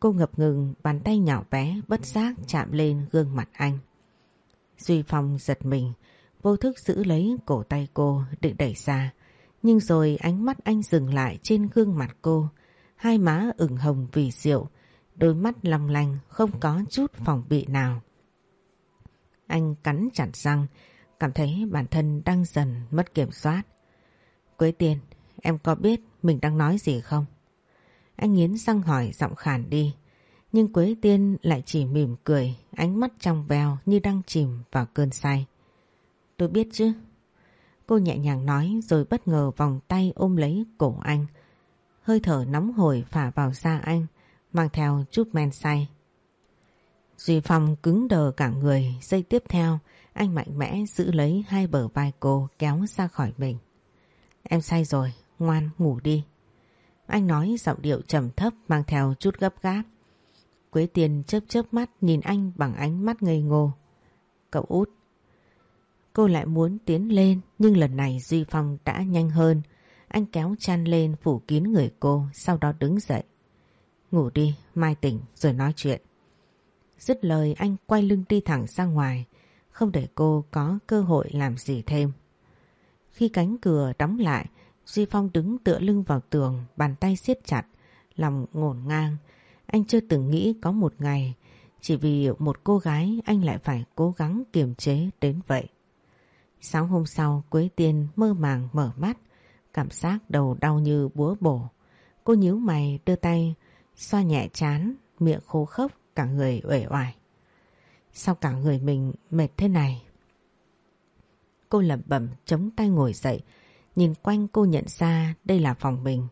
Speaker 1: Cô ngập ngừng bàn tay nhỏ bé bất giác chạm lên gương mặt anh. Duy Phong giật mình, vô thức giữ lấy cổ tay cô định đẩy ra. Nhưng rồi ánh mắt anh dừng lại trên gương mặt cô, hai má ửng hồng vì rượu, đôi mắt long lanh không có chút phòng bị nào. Anh cắn chặt răng, cảm thấy bản thân đang dần mất kiểm soát. Quế tiên, em có biết mình đang nói gì không? Anh nghiến răng hỏi giọng khàn đi. Nhưng Quế Tiên lại chỉ mỉm cười, ánh mắt trong veo như đang chìm vào cơn say. Tôi biết chứ. Cô nhẹ nhàng nói rồi bất ngờ vòng tay ôm lấy cổ anh. Hơi thở nóng hổi phả vào da anh, mang theo chút men say. Duy Phong cứng đờ cả người, giây tiếp theo, anh mạnh mẽ giữ lấy hai bờ vai cô kéo ra khỏi mình. Em say rồi, ngoan ngủ đi. Anh nói giọng điệu trầm thấp mang theo chút gấp gáp. Quế tiền chớp chớp mắt nhìn anh bằng ánh mắt ngây ngô. Cậu út. Cô lại muốn tiến lên nhưng lần này Duy Phong đã nhanh hơn. Anh kéo chăn lên phủ kín người cô sau đó đứng dậy. Ngủ đi, mai tỉnh rồi nói chuyện. Dứt lời anh quay lưng đi thẳng ra ngoài, không để cô có cơ hội làm gì thêm. Khi cánh cửa đóng lại, Duy Phong đứng tựa lưng vào tường, bàn tay siết chặt, lòng ngổn ngang. Anh chưa từng nghĩ có một ngày, chỉ vì một cô gái anh lại phải cố gắng kiềm chế đến vậy. Sáng hôm sau, Quế Tiên mơ màng mở mắt, cảm giác đầu đau như búa bổ. Cô nhíu mày đưa tay, xoa nhẹ chán, miệng khô khốc, cả người uể oải. Sao cả người mình mệt thế này? Cô lẩm bẩm chống tay ngồi dậy, nhìn quanh cô nhận ra đây là phòng mình.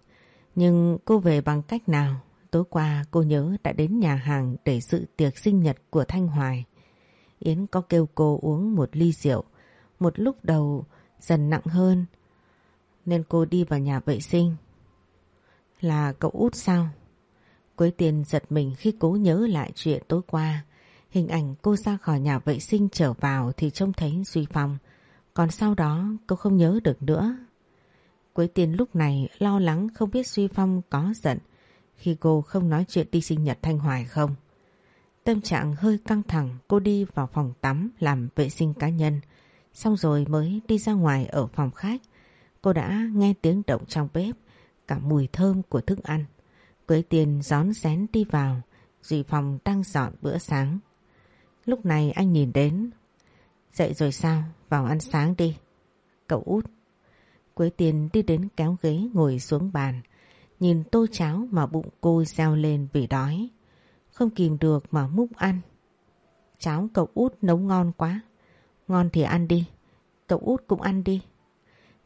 Speaker 1: Nhưng cô về bằng cách nào? Tối qua cô nhớ đã đến nhà hàng để dự tiệc sinh nhật của Thanh Hoài. Yến có kêu cô uống một ly rượu. Một lúc đầu, dần nặng hơn. Nên cô đi vào nhà vệ sinh. Là cậu út sao? Quế tiền giật mình khi cố nhớ lại chuyện tối qua. Hình ảnh cô ra khỏi nhà vệ sinh trở vào thì trông thấy Duy Phong. Còn sau đó, cô không nhớ được nữa. Quế tiền lúc này lo lắng không biết Duy Phong có giận khi cô không nói chuyện đi sinh nhật Thanh Hoài không. Tâm trạng hơi căng thẳng cô đi vào phòng tắm làm vệ sinh cá nhân. Xong rồi mới đi ra ngoài ở phòng khách. Cô đã nghe tiếng động trong bếp, cả mùi thơm của thức ăn. Quế tiền gión xén đi vào, Duy Phong đang dọn bữa sáng. Lúc này anh nhìn đến. Dậy rồi sao? Vào ăn sáng đi. Cậu út. Quế tiền đi đến kéo ghế ngồi xuống bàn. Nhìn tô cháo mà bụng cô reo lên vì đói. Không kìm được mà múc ăn. Cháo cậu út nấu ngon quá. Ngon thì ăn đi. Cậu út cũng ăn đi.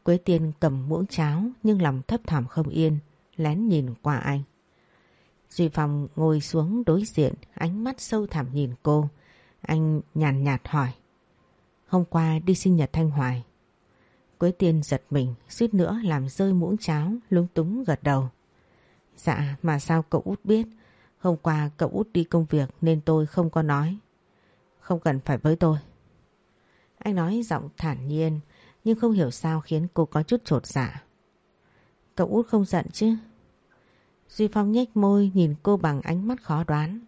Speaker 1: Quế tiên cầm muỗng cháo nhưng lòng thấp thỏm không yên, lén nhìn qua anh. Duy Phong ngồi xuống đối diện, ánh mắt sâu thẳm nhìn cô. Anh nhàn nhạt hỏi. Hôm qua đi sinh nhật Thanh Hoài. Quế tiên giật mình, suýt nữa làm rơi muỗng cháo, lúng túng gật đầu. Dạ, mà sao cậu út biết? Hôm qua cậu út đi công việc nên tôi không có nói. Không cần phải với tôi. Anh nói giọng thản nhiên, nhưng không hiểu sao khiến cô có chút trột dạ. Cậu út không giận chứ? Duy Phong nhếch môi nhìn cô bằng ánh mắt khó đoán.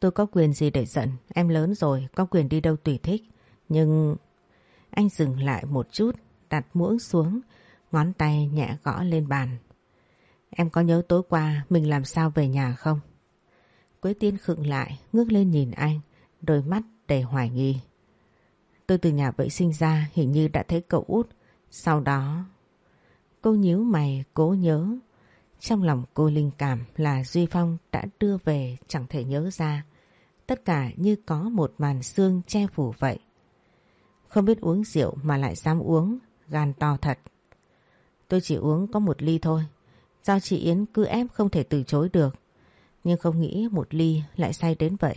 Speaker 1: Tôi có quyền gì để giận, em lớn rồi, có quyền đi đâu tùy thích. Nhưng... Anh dừng lại một chút, đặt muỗng xuống, ngón tay nhẹ gõ lên bàn. Em có nhớ tối qua mình làm sao về nhà không? Quế tiên khựng lại, ngước lên nhìn anh, đôi mắt đầy hoài nghi. Tôi từ nhà vệ sinh ra hình như đã thấy cậu út. Sau đó... Cô nhíu mày cố nhớ trong lòng cô linh cảm là Duy Phong đã đưa về chẳng thể nhớ ra. Tất cả như có một màn xương che phủ vậy. Không biết uống rượu mà lại dám uống, gan to thật. Tôi chỉ uống có một ly thôi. Do chị Yến cứ ép không thể từ chối được. Nhưng không nghĩ một ly lại say đến vậy.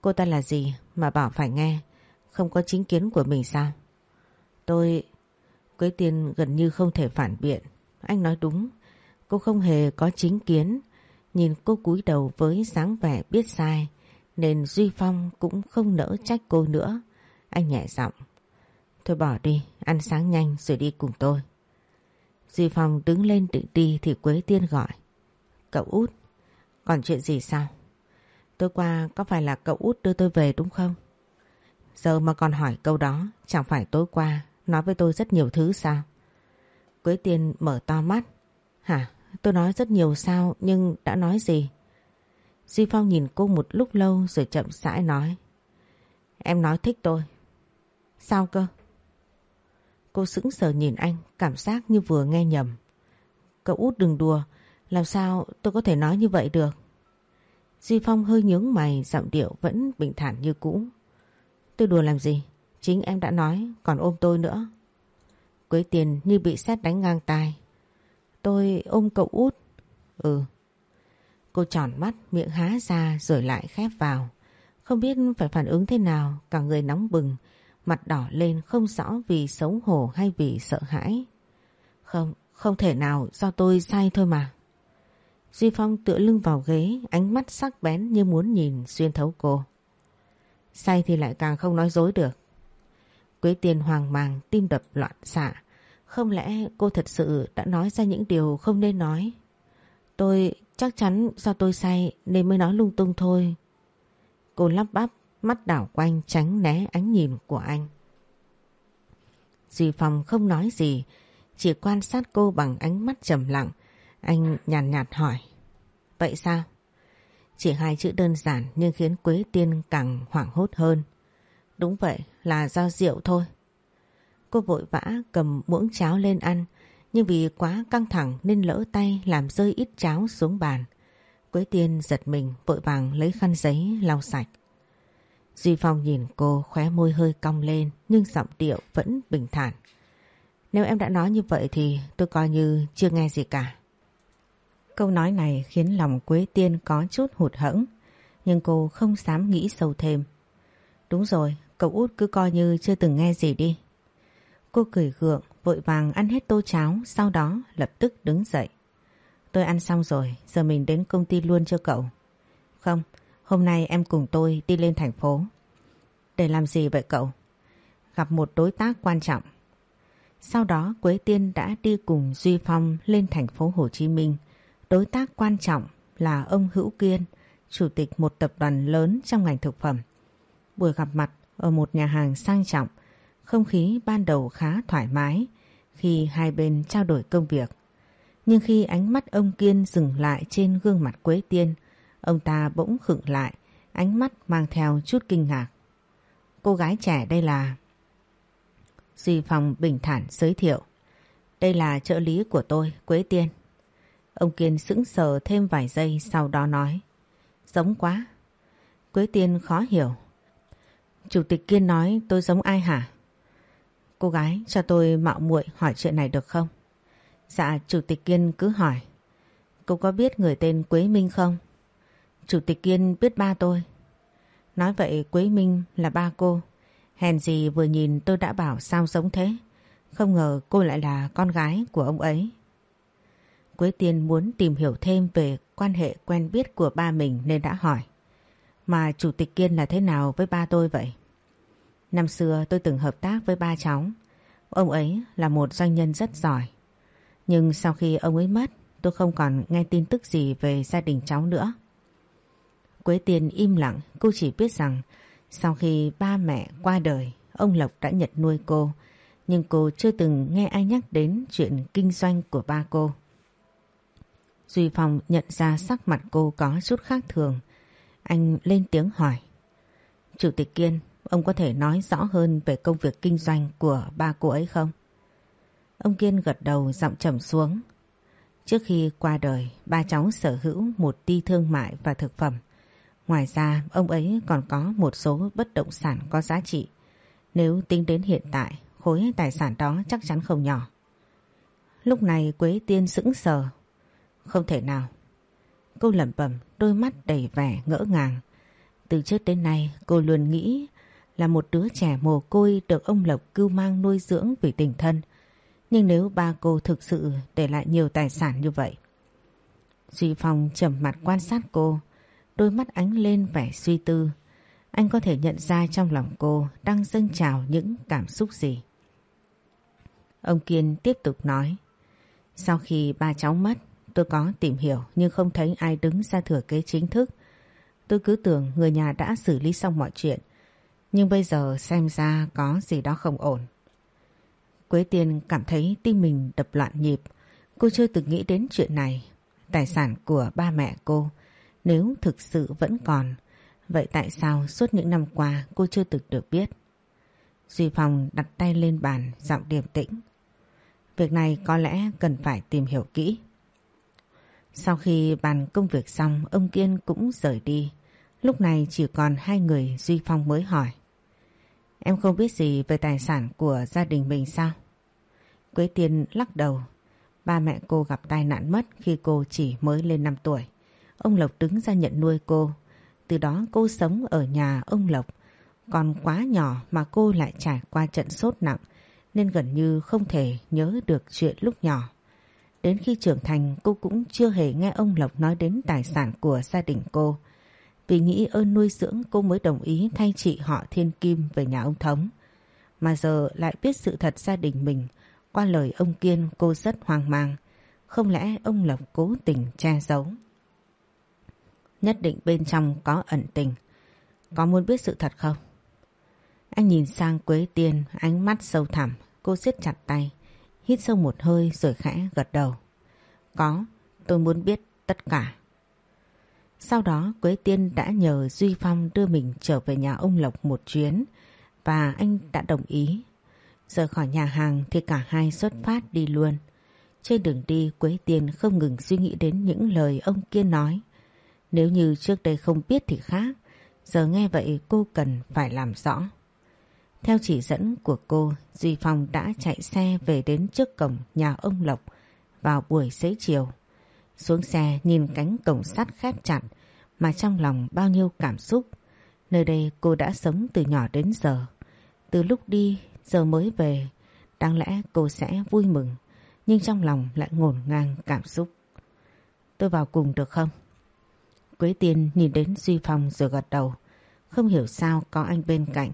Speaker 1: Cô ta là gì mà bảo phải nghe, không có chính kiến của mình sao? Tôi... Quế tiên gần như không thể phản biện. Anh nói đúng, Cô không hề có chính kiến, nhìn cô cúi đầu với dáng vẻ biết sai, nên Duy Phong cũng không nỡ trách cô nữa. Anh nhẹ giọng. Thôi bỏ đi, ăn sáng nhanh rồi đi cùng tôi. Duy Phong đứng lên định đi thì Quế Tiên gọi. Cậu út, còn chuyện gì sao? Tối qua có phải là cậu út đưa tôi về đúng không? Giờ mà còn hỏi câu đó, chẳng phải tối qua nói với tôi rất nhiều thứ sao? Quế Tiên mở to mắt. Hả? Tôi nói rất nhiều sao nhưng đã nói gì? Duy Phong nhìn cô một lúc lâu rồi chậm rãi nói. Em nói thích tôi. Sao cơ? Cô sững sờ nhìn anh, cảm giác như vừa nghe nhầm. Cậu út đừng đùa, làm sao tôi có thể nói như vậy được? Duy Phong hơi nhướng mày, giọng điệu vẫn bình thản như cũ. Tôi đùa làm gì? Chính em đã nói, còn ôm tôi nữa. Quế tiền như bị xét đánh ngang tai. Tôi ôm cậu út. Ừ. Cô tròn mắt, miệng há ra rồi lại khép vào. Không biết phải phản ứng thế nào, cả người nóng bừng, mặt đỏ lên không rõ vì xấu hổ hay vì sợ hãi. Không, không thể nào do tôi sai thôi mà. Duy Phong tựa lưng vào ghế, ánh mắt sắc bén như muốn nhìn xuyên thấu cô. Say thì lại càng không nói dối được. Quế tiền hoàng màng, tim đập loạn xạ. Không lẽ cô thật sự đã nói ra những điều không nên nói? Tôi chắc chắn do tôi say nên mới nói lung tung thôi. Cô lắp bắp, mắt đảo quanh tránh né ánh nhìn của anh. Duy Phong không nói gì, chỉ quan sát cô bằng ánh mắt trầm lặng. Anh nhàn nhạt, nhạt hỏi. Vậy sao? Chỉ hai chữ đơn giản nhưng khiến Quế Tiên càng hoảng hốt hơn. Đúng vậy, là do rượu thôi. Cô vội vã cầm muỗng cháo lên ăn, nhưng vì quá căng thẳng nên lỡ tay làm rơi ít cháo xuống bàn. Quế Tiên giật mình vội vàng lấy khăn giấy lau sạch. Duy Phong nhìn cô khóe môi hơi cong lên nhưng giọng điệu vẫn bình thản. Nếu em đã nói như vậy thì tôi coi như chưa nghe gì cả. Câu nói này khiến lòng Quế Tiên có chút hụt hẫng nhưng cô không dám nghĩ sâu thêm. Đúng rồi, cậu út cứ coi như chưa từng nghe gì đi. Cô cười gượng, vội vàng ăn hết tô cháo, sau đó lập tức đứng dậy. Tôi ăn xong rồi, giờ mình đến công ty luôn cho cậu. Không, hôm nay em cùng tôi đi lên thành phố. Để làm gì vậy cậu? Gặp một đối tác quan trọng. Sau đó Quế Tiên đã đi cùng Duy Phong lên thành phố Hồ Chí Minh. Đối tác quan trọng là ông Hữu Kiên, chủ tịch một tập đoàn lớn trong ngành thực phẩm. Buổi gặp mặt ở một nhà hàng sang trọng, không khí ban đầu khá thoải mái khi hai bên trao đổi công việc. Nhưng khi ánh mắt ông Kiên dừng lại trên gương mặt Quế Tiên, ông ta bỗng khựng lại, ánh mắt mang theo chút kinh ngạc. Cô gái trẻ đây là... Duy Phong bình thản giới thiệu. Đây là trợ lý của tôi, Quế Tiên. Ông Kiên sững sờ thêm vài giây sau đó nói. Giống quá. Quế Tiên khó hiểu. Chủ tịch Kiên nói tôi giống ai hả? Cô gái cho tôi mạo muội hỏi chuyện này được không? Dạ Chủ tịch Kiên cứ hỏi. Cô có biết người tên Quế Minh không? Chủ tịch Kiên biết ba tôi. Nói vậy Quế Minh là ba cô. Hèn gì vừa nhìn tôi đã bảo sao giống thế. Không ngờ cô lại là con gái của ông ấy. Quế Tiên muốn tìm hiểu thêm về quan hệ quen biết của ba mình nên đã hỏi. Mà Chủ tịch Kiên là thế nào với ba tôi vậy? Năm xưa tôi từng hợp tác với ba cháu. Ông ấy là một doanh nhân rất giỏi. Nhưng sau khi ông ấy mất, tôi không còn nghe tin tức gì về gia đình cháu nữa. Quế Tiên im lặng, cô chỉ biết rằng sau khi ba mẹ qua đời, ông Lộc đã nhận nuôi cô, nhưng cô chưa từng nghe ai nhắc đến chuyện kinh doanh của ba cô. Duy Phong nhận ra sắc mặt cô có chút khác thường. Anh lên tiếng hỏi. Chủ tịch Kiên, ông có thể nói rõ hơn về công việc kinh doanh của ba cô ấy không? Ông Kiên gật đầu giọng trầm xuống. Trước khi qua đời, ba cháu sở hữu một ti thương mại và thực phẩm. Ngoài ra, ông ấy còn có một số bất động sản có giá trị. Nếu tính đến hiện tại, khối tài sản đó chắc chắn không nhỏ. Lúc này Quế Tiên sững sờ. Không thể nào. Cô lẩm bẩm đôi mắt đầy vẻ ngỡ ngàng. Từ trước đến nay cô luôn nghĩ là một đứa trẻ mồ côi được ông Lộc cưu mang nuôi dưỡng vì tình thân. Nhưng nếu ba cô thực sự để lại nhiều tài sản như vậy. Duy Phong trầm mặt quan sát cô đôi mắt ánh lên vẻ suy tư. Anh có thể nhận ra trong lòng cô đang dâng trào những cảm xúc gì. Ông Kiên tiếp tục nói. Sau khi ba cháu mất, tôi có tìm hiểu nhưng không thấy ai đứng ra thừa kế chính thức. Tôi cứ tưởng người nhà đã xử lý xong mọi chuyện. Nhưng bây giờ xem ra có gì đó không ổn. Quế Tiên cảm thấy tim mình đập loạn nhịp. Cô chưa từng nghĩ đến chuyện này. Tài sản của ba mẹ cô nếu thực sự vẫn còn. Vậy tại sao suốt những năm qua cô chưa từng được biết? Duy Phong đặt tay lên bàn, giọng điềm tĩnh. Việc này có lẽ cần phải tìm hiểu kỹ. Sau khi bàn công việc xong, ông Kiên cũng rời đi. Lúc này chỉ còn hai người Duy Phong mới hỏi. Em không biết gì về tài sản của gia đình mình sao? Quế Tiên lắc đầu. Ba mẹ cô gặp tai nạn mất khi cô chỉ mới lên 5 tuổi. Ông Lộc đứng ra nhận nuôi cô. Từ đó cô sống ở nhà ông Lộc. Còn quá nhỏ mà cô lại trải qua trận sốt nặng, nên gần như không thể nhớ được chuyện lúc nhỏ. Đến khi trưởng thành, cô cũng chưa hề nghe ông Lộc nói đến tài sản của gia đình cô. Vì nghĩ ơn nuôi dưỡng, cô mới đồng ý thay chị họ Thiên Kim về nhà ông Thống. Mà giờ lại biết sự thật gia đình mình. Qua lời ông Kiên, cô rất hoang mang. Không lẽ ông Lộc cố tình che giấu? Nhất định bên trong có ẩn tình. Có muốn biết sự thật không? Anh nhìn sang Quế Tiên ánh mắt sâu thẳm. Cô siết chặt tay. Hít sâu một hơi rồi khẽ gật đầu. Có, tôi muốn biết tất cả. Sau đó Quế Tiên đã nhờ Duy Phong đưa mình trở về nhà ông Lộc một chuyến và anh đã đồng ý. Rời khỏi nhà hàng thì cả hai xuất phát đi luôn. Trên đường đi Quế Tiên không ngừng suy nghĩ đến những lời ông kia nói. Nếu như trước đây không biết thì khác, giờ nghe vậy cô cần phải làm rõ. Theo chỉ dẫn của cô, Duy Phong đã chạy xe về đến trước cổng nhà ông Lộc vào buổi xế chiều. Xuống xe nhìn cánh cổng sắt khép chặt mà trong lòng bao nhiêu cảm xúc. Nơi đây cô đã sống từ nhỏ đến giờ. Từ lúc đi giờ mới về, đáng lẽ cô sẽ vui mừng, nhưng trong lòng lại ngổn ngang cảm xúc. Tôi vào cùng được không? Quế Tiên nhìn đến Duy Phong rồi gật đầu. Không hiểu sao có anh bên cạnh,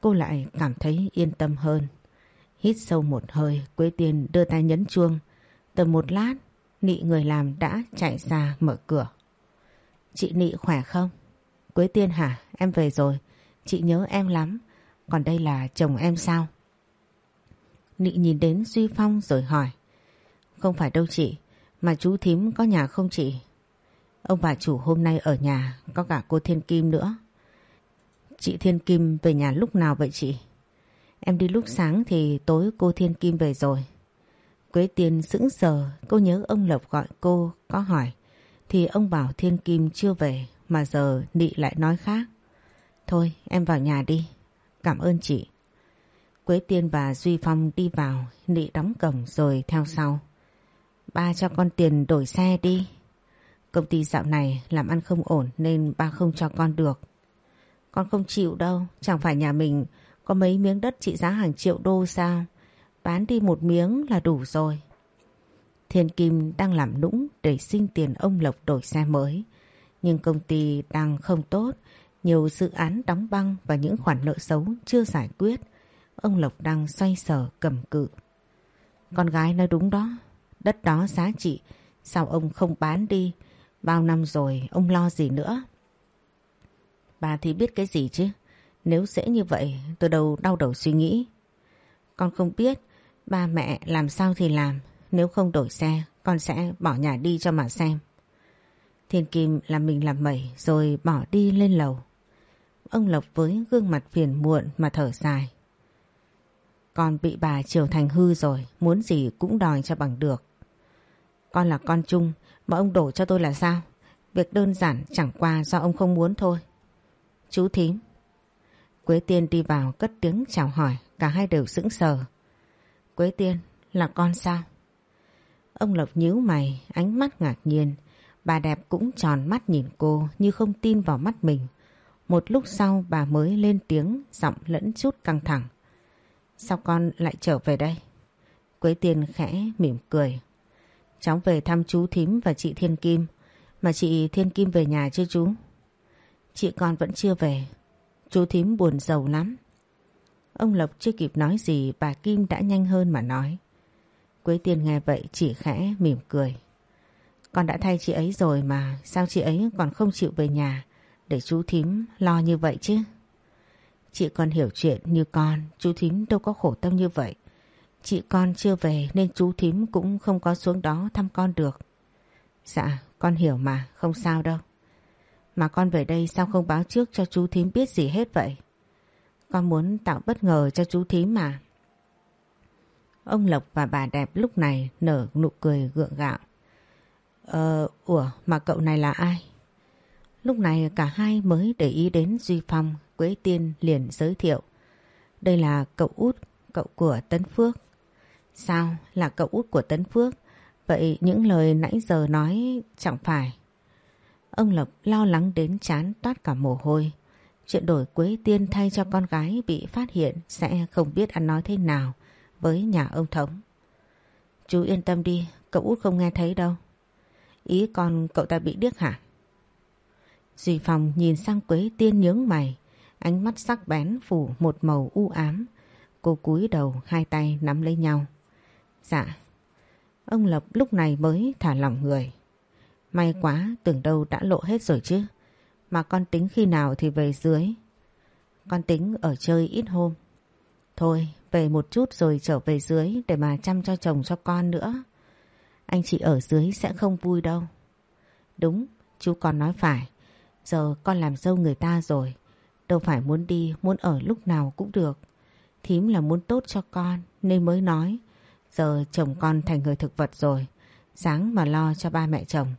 Speaker 1: cô lại cảm thấy yên tâm hơn. Hít sâu một hơi, Quế Tiên đưa tay nhấn chuông. Tầm một lát, nị người làm đã chạy ra mở cửa. Chị Nị khỏe không? Quế Tiên hả? Em về rồi. Chị nhớ em lắm. Còn đây là chồng em sao? Nị nhìn đến Duy Phong rồi hỏi. Không phải đâu chị, mà chú thím có nhà không chị? Ông bà chủ hôm nay ở nhà, có cả cô Thiên Kim nữa. Chị Thiên Kim về nhà lúc nào vậy chị? Em đi lúc sáng thì tối cô Thiên Kim về rồi. Quế Tiên sững sờ, cô nhớ ông Lộc gọi cô có hỏi. Thì ông bảo Thiên Kim chưa về mà giờ Nị lại nói khác. Thôi em vào nhà đi. Cảm ơn chị. Quế Tiên và Duy Phong đi vào, Nị đóng cổng rồi theo sau. Ba cho con tiền đổi xe đi. Công ty dạo này làm ăn không ổn nên ba không cho con được. Con không chịu đâu, chẳng phải nhà mình có mấy miếng đất trị giá hàng triệu đô sao? Bán đi một miếng là đủ rồi. Thiên Kim đang làm nũng để xin tiền ông Lộc đổi xe mới. Nhưng công ty đang không tốt, nhiều dự án đóng băng và những khoản nợ xấu chưa giải quyết. Ông Lộc đang xoay sở cầm cự. Con gái nói đúng đó, đất đó giá trị, sao ông không bán đi? Bao năm rồi ông lo gì nữa? Bà thì biết cái gì chứ? Nếu dễ như vậy tôi đâu đau đầu suy nghĩ. Con không biết, ba mẹ làm sao thì làm, nếu không đổi xe, con sẽ bỏ nhà đi cho mà xem. Thiên Kim làm mình làm mẩy rồi bỏ đi lên lầu. Ông Lộc với gương mặt phiền muộn mà thở dài. Con bị bà chiều Thành hư rồi, muốn gì cũng đòi cho bằng được. Con là con chung, mà ông đổ cho tôi là sao? Việc đơn giản chẳng qua do ông không muốn thôi. Chú thím. Quế Tiên đi vào cất tiếng chào hỏi, cả hai đều sững sờ. Quế Tiên, là con sao? Ông Lộc nhíu mày, ánh mắt ngạc nhiên. Bà đẹp cũng tròn mắt nhìn cô như không tin vào mắt mình. Một lúc sau bà mới lên tiếng giọng lẫn chút căng thẳng. Sao con lại trở về đây? Quế Tiên khẽ mỉm cười. Cháu về thăm chú Thím và chị Thiên Kim. Mà chị Thiên Kim về nhà chưa chú? Chị con vẫn chưa về. Chú thím buồn giàu lắm. Ông Lộc chưa kịp nói gì bà Kim đã nhanh hơn mà nói. Quế Tiên nghe vậy chỉ khẽ mỉm cười. Con đã thay chị ấy rồi mà sao chị ấy còn không chịu về nhà để chú thím lo như vậy chứ? Chị con hiểu chuyện như con, chú thím đâu có khổ tâm như vậy. Chị con chưa về nên chú thím cũng không có xuống đó thăm con được. Dạ, con hiểu mà, không sao đâu. Mà con về đây sao không báo trước cho chú thím biết gì hết vậy? Con muốn tạo bất ngờ cho chú thím mà. Ông Lộc và bà đẹp lúc này nở nụ cười gượng gạo. Ờ, ủa mà cậu này là ai? Lúc này cả hai mới để ý đến Duy Phong, Quế Tiên liền giới thiệu. Đây là cậu út, cậu của Tấn Phước. Sao là cậu út của Tấn Phước? Vậy những lời nãy giờ nói chẳng phải. Ông Lộc lo lắng đến chán toát cả mồ hôi. Chuyện đổi Quế Tiên thay cho con gái bị phát hiện sẽ không biết ăn nói thế nào với nhà ông Thống. Chú yên tâm đi, cậu út không nghe thấy đâu. Ý con cậu ta bị điếc hả? Duy phòng nhìn sang Quế Tiên nhướng mày, ánh mắt sắc bén phủ một màu u ám. Cô cúi đầu hai tay nắm lấy nhau. Dạ. Ông Lập lúc này mới thả lỏng người. May quá tưởng đâu đã lộ hết rồi chứ. Mà con tính khi nào thì về dưới. Con tính ở chơi ít hôm. Thôi về một chút rồi trở về dưới để mà chăm cho chồng cho con nữa. Anh chị ở dưới sẽ không vui đâu. Đúng, chú con nói phải. Giờ con làm dâu người ta rồi. Đâu phải muốn đi, muốn ở lúc nào cũng được. Thím là muốn tốt cho con nên mới nói. Giờ chồng con thành người thực vật rồi. Sáng mà lo cho ba mẹ chồng.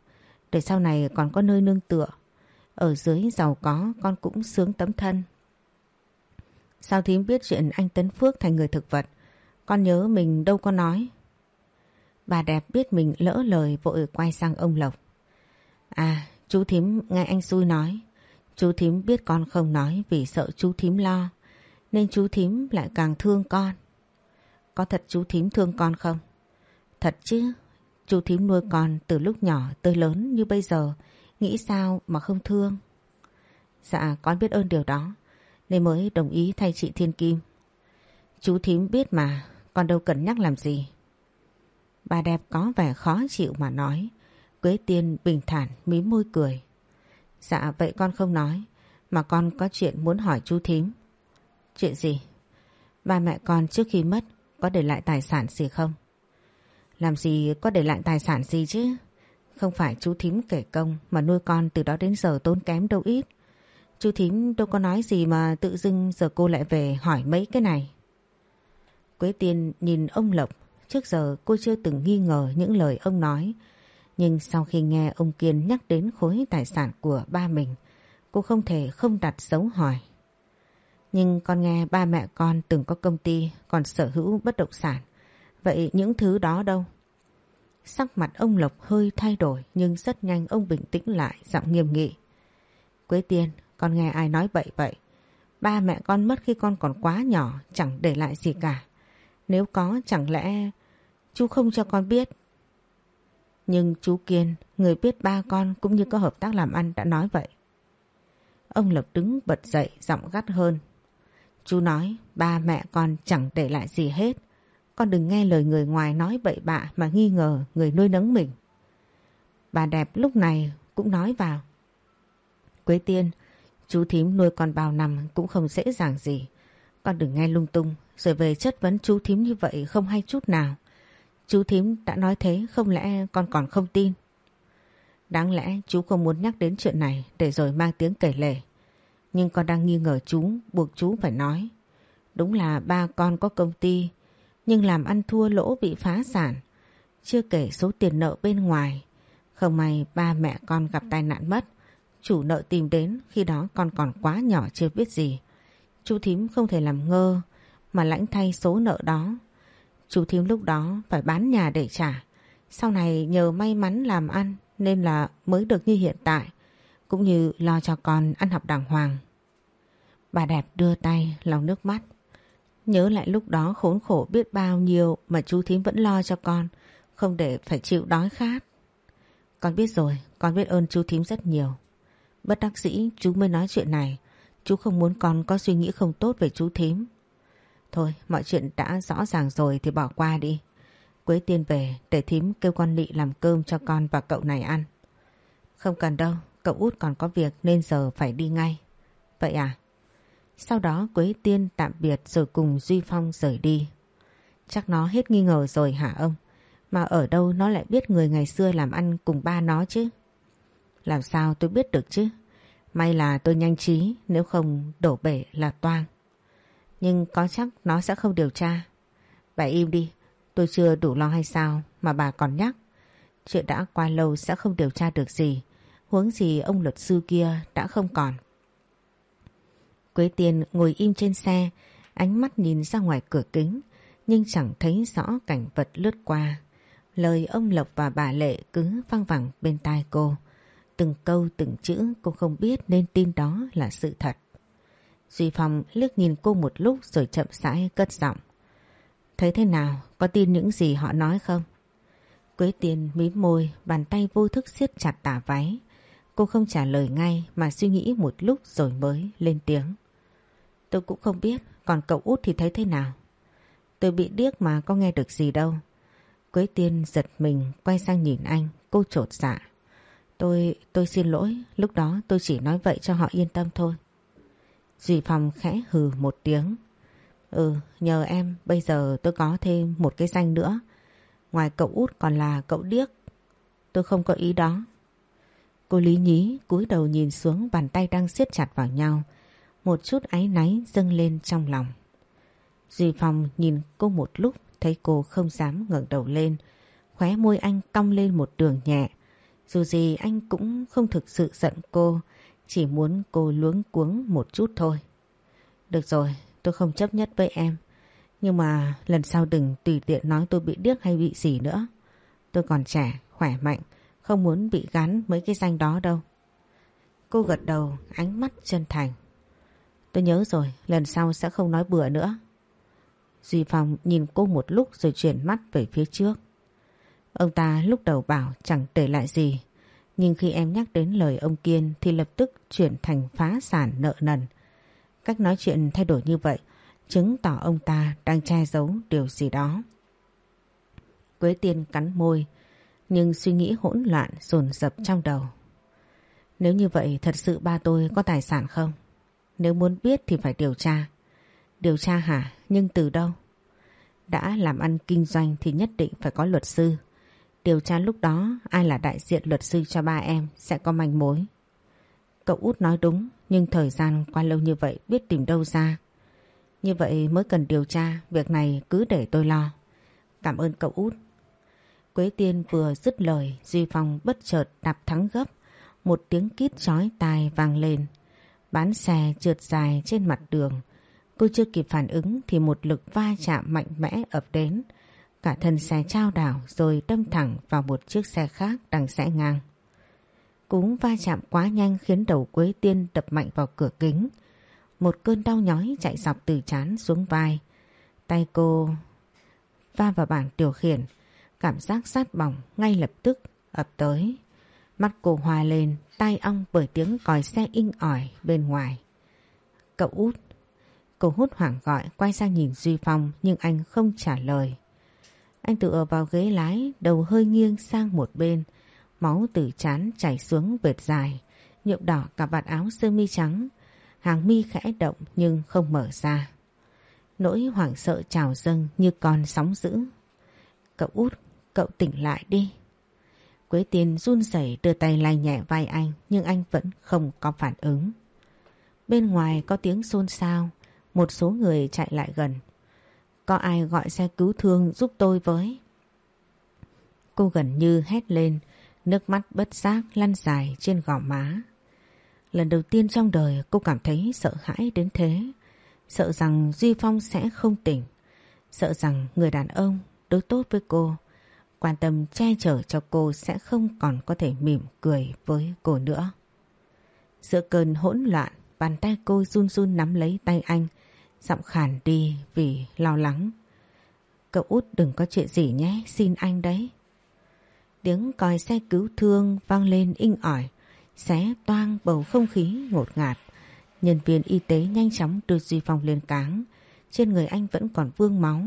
Speaker 1: Để sau này còn có nơi nương tựa. Ở dưới giàu có con cũng sướng tấm thân. Sao thím biết chuyện anh Tấn Phước thành người thực vật? Con nhớ mình đâu có nói. Bà đẹp biết mình lỡ lời vội quay sang ông Lộc. À, chú thím nghe anh xui nói. Chú thím biết con không nói vì sợ chú thím lo. Nên chú thím lại càng thương con. Có thật chú thím thương con không? Thật chứ. Chú thím nuôi con từ lúc nhỏ tới lớn như bây giờ. Nghĩ sao mà không thương? Dạ con biết ơn điều đó. Nên mới đồng ý thay chị Thiên Kim. Chú thím biết mà. Con đâu cần nhắc làm gì. Bà đẹp có vẻ khó chịu mà nói. Quế tiên bình thản mím môi cười. Dạ vậy con không nói. Mà con có chuyện muốn hỏi chú thím. Chuyện gì? Ba mẹ con trước khi mất có để lại tài sản gì không? Làm gì có để lại tài sản gì chứ? Không phải chú thím kể công mà nuôi con từ đó đến giờ tốn kém đâu ít. Chú thím đâu có nói gì mà tự dưng giờ cô lại về hỏi mấy cái này. Quế tiên nhìn ông Lộc Trước giờ cô chưa từng nghi ngờ những lời ông nói. Nhưng sau khi nghe ông Kiên nhắc đến khối tài sản của ba mình, cô không thể không đặt dấu hỏi. Nhưng con nghe ba mẹ con từng có công ty còn sở hữu bất động sản. Vậy những thứ đó đâu? Sắc mặt ông Lộc hơi thay đổi nhưng rất nhanh ông bình tĩnh lại giọng nghiêm nghị. Quế Tiên, con nghe ai nói bậy vậy? Ba mẹ con mất khi con còn quá nhỏ chẳng để lại gì cả. Nếu có chẳng lẽ chú không cho con biết. Nhưng chú Kiên, người biết ba con cũng như có hợp tác làm ăn đã nói vậy. Ông lộc đứng bật dậy giọng gắt hơn. Chú nói ba mẹ con chẳng để lại gì hết. Con đừng nghe lời người ngoài nói bậy bạ mà nghi ngờ người nuôi nấng mình. Bà đẹp lúc này cũng nói vào. Quế tiên, chú thím nuôi con bao năm cũng không dễ dàng gì. Con đừng nghe lung tung rồi về chất vấn chú thím như vậy không hay chút nào. Chú thím đã nói thế không lẽ con còn không tin? Đáng lẽ chú không muốn nhắc đến chuyện này để rồi mang tiếng kể lể. Nhưng con đang nghi ngờ chú, buộc chú phải nói. Đúng là ba con có công ty, nhưng làm ăn thua lỗ bị phá sản. Chưa kể số tiền nợ bên ngoài. Không may ba mẹ con gặp tai nạn mất. Chủ nợ tìm đến khi đó con còn quá nhỏ chưa biết gì. Chú thím không thể làm ngơ mà lãnh thay số nợ đó Chú Thím lúc đó phải bán nhà để trả. Sau này nhờ may mắn làm ăn nên là mới được như hiện tại. Cũng như lo cho con ăn học đàng hoàng. Bà đẹp đưa tay lòng nước mắt. Nhớ lại lúc đó khốn khổ biết bao nhiêu mà chú Thím vẫn lo cho con. Không để phải chịu đói khát. Con biết rồi, con biết ơn chú Thím rất nhiều. Bất đắc dĩ chú mới nói chuyện này. Chú không muốn con có suy nghĩ không tốt về chú thím. Thôi mọi chuyện đã rõ ràng rồi thì bỏ qua đi. Quế tiên về để thím kêu con Nị làm cơm cho con và cậu này ăn. Không cần đâu, cậu út còn có việc nên giờ phải đi ngay. Vậy à? Sau đó Quế tiên tạm biệt rồi cùng Duy Phong rời đi. Chắc nó hết nghi ngờ rồi hả ông? Mà ở đâu nó lại biết người ngày xưa làm ăn cùng ba nó chứ? Làm sao tôi biết được chứ? May là tôi nhanh trí nếu không đổ bể là toang. Nhưng có chắc nó sẽ không điều tra. Bà im đi, tôi chưa đủ lo hay sao mà bà còn nhắc. Chuyện đã qua lâu sẽ không điều tra được gì. Huống gì ông luật sư kia đã không còn. Quế Tiên ngồi im trên xe, ánh mắt nhìn ra ngoài cửa kính, nhưng chẳng thấy rõ cảnh vật lướt qua. Lời ông Lộc và bà Lệ cứ văng vẳng bên tai cô. Từng câu từng chữ cô không biết nên tin đó là sự thật. Duy Phong liếc nhìn cô một lúc rồi chậm rãi cất giọng. Thấy thế nào? Có tin những gì họ nói không? Quế tiền mím môi, bàn tay vô thức siết chặt tả váy. Cô không trả lời ngay mà suy nghĩ một lúc rồi mới lên tiếng. Tôi cũng không biết, còn cậu út thì thấy thế nào? Tôi bị điếc mà có nghe được gì đâu. Quế Tiên giật mình quay sang nhìn anh, cô trột dạ. Tôi, tôi xin lỗi, lúc đó tôi chỉ nói vậy cho họ yên tâm thôi. Duy Phong khẽ hừ một tiếng. Ừ, nhờ em, bây giờ tôi có thêm một cái danh nữa. Ngoài cậu út còn là cậu điếc. Tôi không có ý đó. Cô Lý Nhí cúi đầu nhìn xuống bàn tay đang siết chặt vào nhau. Một chút áy náy dâng lên trong lòng. Duy Phong nhìn cô một lúc thấy cô không dám ngẩng đầu lên. Khóe môi anh cong lên một đường nhẹ. Dù gì anh cũng không thực sự giận cô, chỉ muốn cô luống cuống một chút thôi. Được rồi, tôi không chấp nhất với em. Nhưng mà lần sau đừng tùy tiện nói tôi bị điếc hay bị gì nữa. Tôi còn trẻ, khỏe mạnh, không muốn bị gắn mấy cái danh đó đâu. Cô gật đầu, ánh mắt chân thành. Tôi nhớ rồi, lần sau sẽ không nói bừa nữa. Duy Phong nhìn cô một lúc rồi chuyển mắt về phía trước. Ông ta lúc đầu bảo chẳng để lại gì. Nhưng khi em nhắc đến lời ông Kiên thì lập tức chuyển thành phá sản nợ nần. Cách nói chuyện thay đổi như vậy chứng tỏ ông ta đang che giấu điều gì đó. Quế Tiên cắn môi nhưng suy nghĩ hỗn loạn, dồn dập trong đầu. Nếu như vậy, thật sự ba tôi có tài sản không? Nếu muốn biết thì phải điều tra. Điều tra hả? Nhưng từ đâu? Đã làm ăn kinh doanh thì nhất định phải có luật sư. Điều tra lúc đó, ai là đại diện luật sư cho ba em sẽ có manh mối. Cậu út nói đúng, nhưng thời gian qua lâu như vậy biết tìm đâu ra. Như vậy mới cần điều tra, việc này cứ để tôi lo. Cảm ơn cậu út. Quế Tiên vừa dứt lời, Duy Phong bất chợt đạp thắng gấp. Một tiếng kít chói tai vang lên. Bán xe trượt dài trên mặt đường. Cô chưa kịp phản ứng thì một lực va chạm mạnh mẽ ập đến. Cả thân xe trao đảo rồi đâm thẳng vào một chiếc xe khác đang rẽ ngang. Cú va chạm quá nhanh khiến đầu Quế Tiên đập mạnh vào cửa kính. Một cơn đau nhói chạy dọc từ chán xuống vai. Tay cô va vào bảng điều khiển. Cảm giác sát bỏng ngay lập tức ập tới. Mắt cô hòa lên, tay ong bởi tiếng còi xe inh ỏi bên ngoài. Cậu út. Cô hút hoảng gọi quay sang nhìn Duy Phong nhưng anh không trả lời. Anh tựa vào ghế lái, đầu hơi nghiêng sang một bên. Máu từ chán chảy xuống vệt dài, nhuộm đỏ cả vạt áo sơ mi trắng. Hàng mi khẽ động nhưng không mở ra. Nỗi hoảng sợ trào dâng như con sóng dữ. Cậu út, cậu tỉnh lại đi. Quế tiên run rẩy đưa tay lay nhẹ vai anh nhưng anh vẫn không có phản ứng. Bên ngoài có tiếng xôn xao, một số người chạy lại gần. Có ai gọi xe cứu thương giúp tôi với? Cô gần như hét lên, nước mắt bất giác lăn dài trên gò má. Lần đầu tiên trong đời cô cảm thấy sợ hãi đến thế. Sợ rằng Duy Phong sẽ không tỉnh. Sợ rằng người đàn ông đối tốt với cô, quan tâm che chở cho cô sẽ không còn có thể mỉm cười với cô nữa. Giữa cơn hỗn loạn, bàn tay cô run run nắm lấy tay anh, giọng khàn đi vì lo lắng. Cậu út đừng có chuyện gì nhé, xin anh đấy. Tiếng còi xe cứu thương vang lên inh ỏi, xé toang bầu không khí ngột ngạt. Nhân viên y tế nhanh chóng đưa Duy Phong lên cáng. Trên người anh vẫn còn vương máu,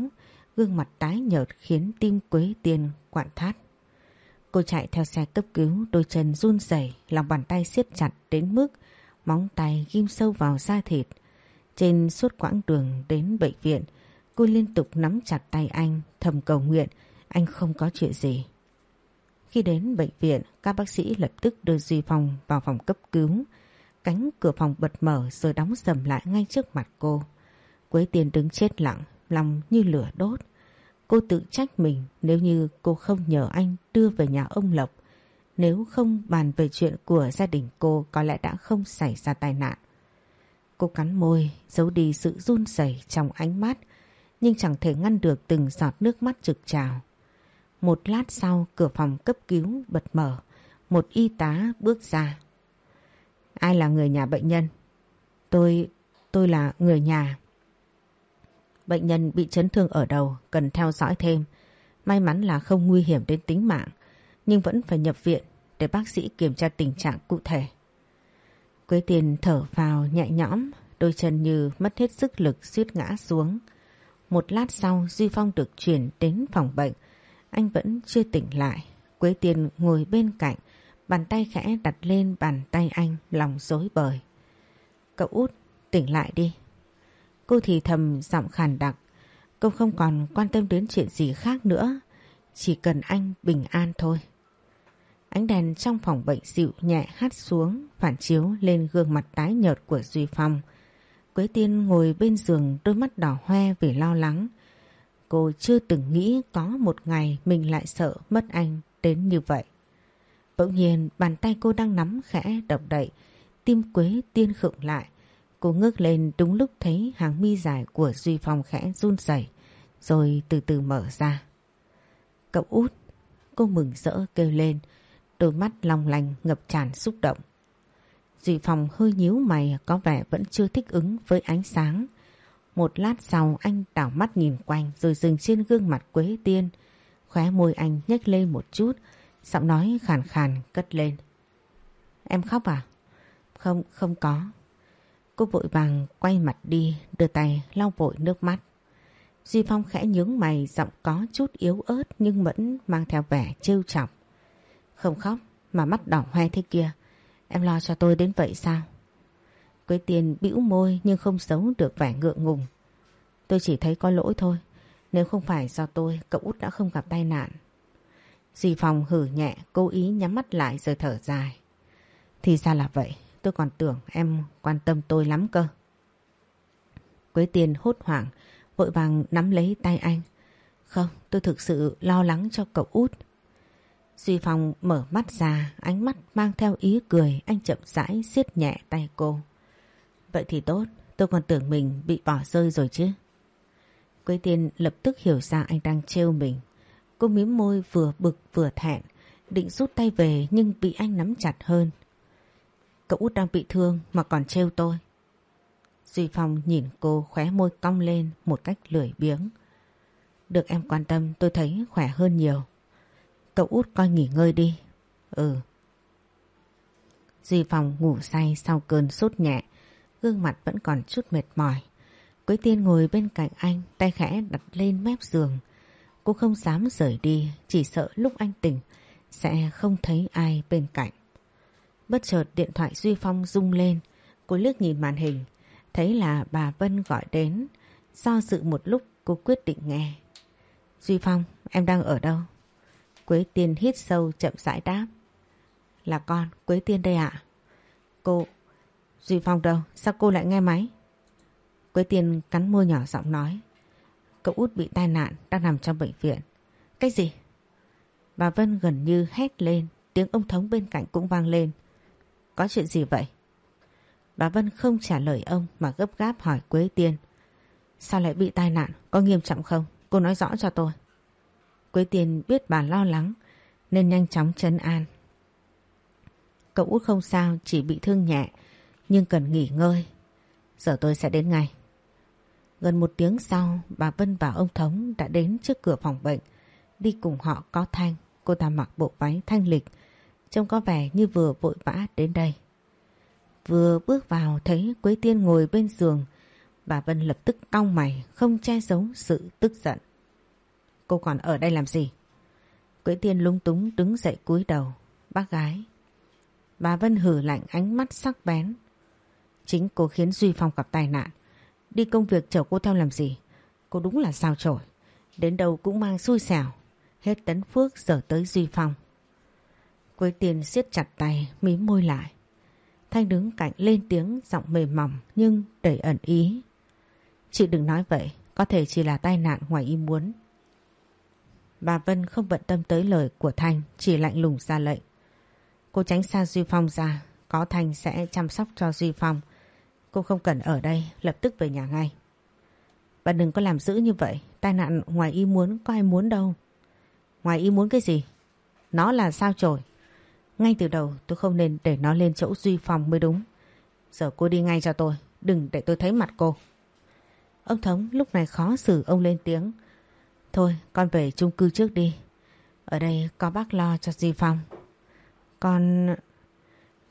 Speaker 1: gương mặt tái nhợt khiến tim Quế Tiên quặn thắt. Cô chạy theo xe cấp cứu, đôi chân run rẩy, lòng bàn tay siết chặt đến mức móng tay ghim sâu vào da thịt. Trên suốt quãng đường đến bệnh viện, cô liên tục nắm chặt tay anh, thầm cầu nguyện anh không có chuyện gì. Khi đến bệnh viện, các bác sĩ lập tức đưa Duy Phong vào phòng cấp cứu. Cánh cửa phòng bật mở rồi đóng sầm lại ngay trước mặt cô. Quế Tiên đứng chết lặng, lòng như lửa đốt. Cô tự trách mình nếu như cô không nhờ anh đưa về nhà ông Lộc. Nếu không bàn về chuyện của gia đình cô có lẽ đã không xảy ra tai nạn. Cô cắn môi, giấu đi sự run rẩy trong ánh mắt, nhưng chẳng thể ngăn được từng giọt nước mắt trực trào. Một lát sau cửa phòng cấp cứu bật mở, một y tá bước ra. Ai là người nhà bệnh nhân? Tôi, tôi là người nhà. Bệnh nhân bị chấn thương ở đầu, cần theo dõi thêm. May mắn là không nguy hiểm đến tính mạng, nhưng vẫn phải nhập viện để bác sĩ kiểm tra tình trạng cụ thể. Quế tiền thở vào nhẹ nhõm, đôi chân như mất hết sức lực suýt ngã xuống. Một lát sau Duy Phong được chuyển đến phòng bệnh, anh vẫn chưa tỉnh lại. Quế tiền ngồi bên cạnh, bàn tay khẽ đặt lên bàn tay anh lòng dối bời. Cậu út, tỉnh lại đi. Cô thì thầm giọng khàn đặc. Cô không còn quan tâm đến chuyện gì khác nữa. Chỉ cần anh bình an thôi. Ánh đèn trong phòng bệnh dịu nhẹ hắt xuống phản chiếu lên gương mặt tái nhợt của Duy Phong. Quế Tiên ngồi bên giường đôi mắt đỏ hoe vì lo lắng. Cô chưa từng nghĩ có một ngày mình lại sợ mất anh đến như vậy. Bỗng nhiên bàn tay cô đang nắm khẽ động đậy, tim Quế Tiên khựng lại. Cô ngước lên đúng lúc thấy hàng mi dài của Duy Phong khẽ run rẩy rồi từ từ mở ra. Cậu út, cô mừng rỡ kêu lên, đôi mắt long lanh ngập tràn xúc động. Duy Phong hơi nhíu mày có vẻ vẫn chưa thích ứng với ánh sáng. Một lát sau anh đảo mắt nhìn quanh rồi dừng trên gương mặt Quế Tiên. Khóe môi anh nhếch lên một chút, giọng nói khàn khàn cất lên. Em khóc à? Không, không có. Cô vội vàng quay mặt đi, đưa tay lau vội nước mắt. Duy Phong khẽ nhướng mày giọng có chút yếu ớt nhưng vẫn mang theo vẻ trêu chọc. Không khóc mà mắt đỏ hoe thế kia. Em lo cho tôi đến vậy sao? Quế tiền bĩu môi nhưng không giấu được vẻ ngượng ngùng. Tôi chỉ thấy có lỗi thôi. Nếu không phải do tôi, cậu út đã không gặp tai nạn. Duy Phong hử nhẹ, cố ý nhắm mắt lại rồi thở dài. Thì ra là vậy, tôi còn tưởng em quan tâm tôi lắm cơ. Quế tiền hốt hoảng, vội vàng nắm lấy tay anh. Không, tôi thực sự lo lắng cho cậu út. Duy Phong mở mắt ra, ánh mắt mang theo ý cười, anh chậm rãi siết nhẹ tay cô. Vậy thì tốt, tôi còn tưởng mình bị bỏ rơi rồi chứ. Quế tiên lập tức hiểu ra anh đang trêu mình. Cô mím môi vừa bực vừa thẹn, định rút tay về nhưng bị anh nắm chặt hơn. Cậu út đang bị thương mà còn trêu tôi. Duy Phong nhìn cô khóe môi cong lên một cách lười biếng. Được em quan tâm tôi thấy khỏe hơn nhiều. Cậu út coi nghỉ ngơi đi. Ừ. Duy Phong ngủ say sau cơn sốt nhẹ, gương mặt vẫn còn chút mệt mỏi. Quế tiên ngồi bên cạnh anh, tay khẽ đặt lên mép giường. Cô không dám rời đi, chỉ sợ lúc anh tỉnh sẽ không thấy ai bên cạnh. Bất chợt điện thoại Duy Phong rung lên, cô liếc nhìn màn hình, thấy là bà Vân gọi đến. Do dự một lúc cô quyết định nghe. Duy Phong, em đang ở đâu? Quế Tiên hít sâu chậm rãi đáp. Là con, Quế Tiên đây ạ. Cô, Duy Phong đâu, sao cô lại nghe máy? Quế Tiên cắn môi nhỏ giọng nói. Cậu út bị tai nạn, đang nằm trong bệnh viện. Cái gì? Bà Vân gần như hét lên, tiếng ông thống bên cạnh cũng vang lên. Có chuyện gì vậy? Bà Vân không trả lời ông mà gấp gáp hỏi Quế Tiên. Sao lại bị tai nạn? Có nghiêm trọng không? Cô nói rõ cho tôi. Quế Tiên biết bà lo lắng nên nhanh chóng chấn an. Cậu út không sao, chỉ bị thương nhẹ nhưng cần nghỉ ngơi. Giờ tôi sẽ đến ngay. Gần một tiếng sau, bà Vân và ông Thống đã đến trước cửa phòng bệnh. Đi cùng họ có Thanh, cô ta mặc bộ váy thanh lịch, Trông có vẻ như vừa vội vã đến đây. Vừa bước vào thấy Quế Tiên ngồi bên giường. Bà Vân lập tức cong mày, không che giấu sự tức giận. Cô còn ở đây làm gì? Quế Tiên lung túng đứng dậy cúi đầu. Bác gái. Bà Vân hử lạnh ánh mắt sắc bén. Chính cô khiến Duy Phong gặp tai nạn. Đi công việc chở cô theo làm gì? Cô đúng là sao trổi. Đến đâu cũng mang xui xẻo. Hết tấn phước giờ tới Duy Phong. Quế Tiên siết chặt tay, mím môi lại. Thanh đứng cạnh lên tiếng giọng mềm mỏng nhưng đầy ẩn ý. Chị đừng nói vậy, có thể chỉ là tai nạn ngoài ý muốn. Bà Vân không bận tâm tới lời của Thanh, chỉ lạnh lùng ra lệnh. Cô tránh xa Duy Phong ra, có Thanh sẽ chăm sóc cho Duy Phong. Cô không cần ở đây, lập tức về nhà ngay. Bà đừng có làm dữ như vậy, tai nạn ngoài ý muốn có ai muốn đâu. Ngoài ý muốn cái gì? Nó là sao trời ngay từ đầu tôi không nên để nó lên chỗ Duy Phong mới đúng. Giờ cô đi ngay cho tôi, đừng để tôi thấy mặt cô. Ông Thống lúc này khó xử ông lên tiếng. Thôi con về chung cư trước đi. Ở đây có bác lo cho Duy Phong. Con...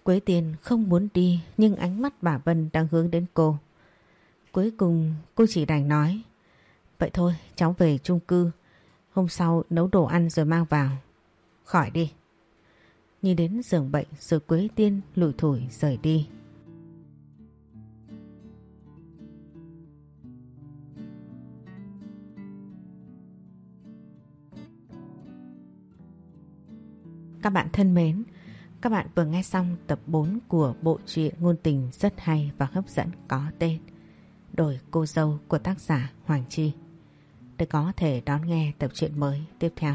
Speaker 1: Quế Tiền không muốn đi nhưng ánh mắt bà Vân đang hướng đến cô. Cuối cùng cô chỉ đành nói. Vậy thôi cháu về chung cư. Hôm sau nấu đồ ăn rồi mang vào. Khỏi đi. Nhìn đến giường bệnh rồi Quế Tiên lủi thủi rời đi. Các bạn thân mến, các bạn vừa nghe xong tập 4 của bộ truyện ngôn tình rất hay và hấp dẫn có tên Đổi cô dâu của tác giả Hoàng Chi. Để có thể đón nghe tập truyện mới tiếp theo.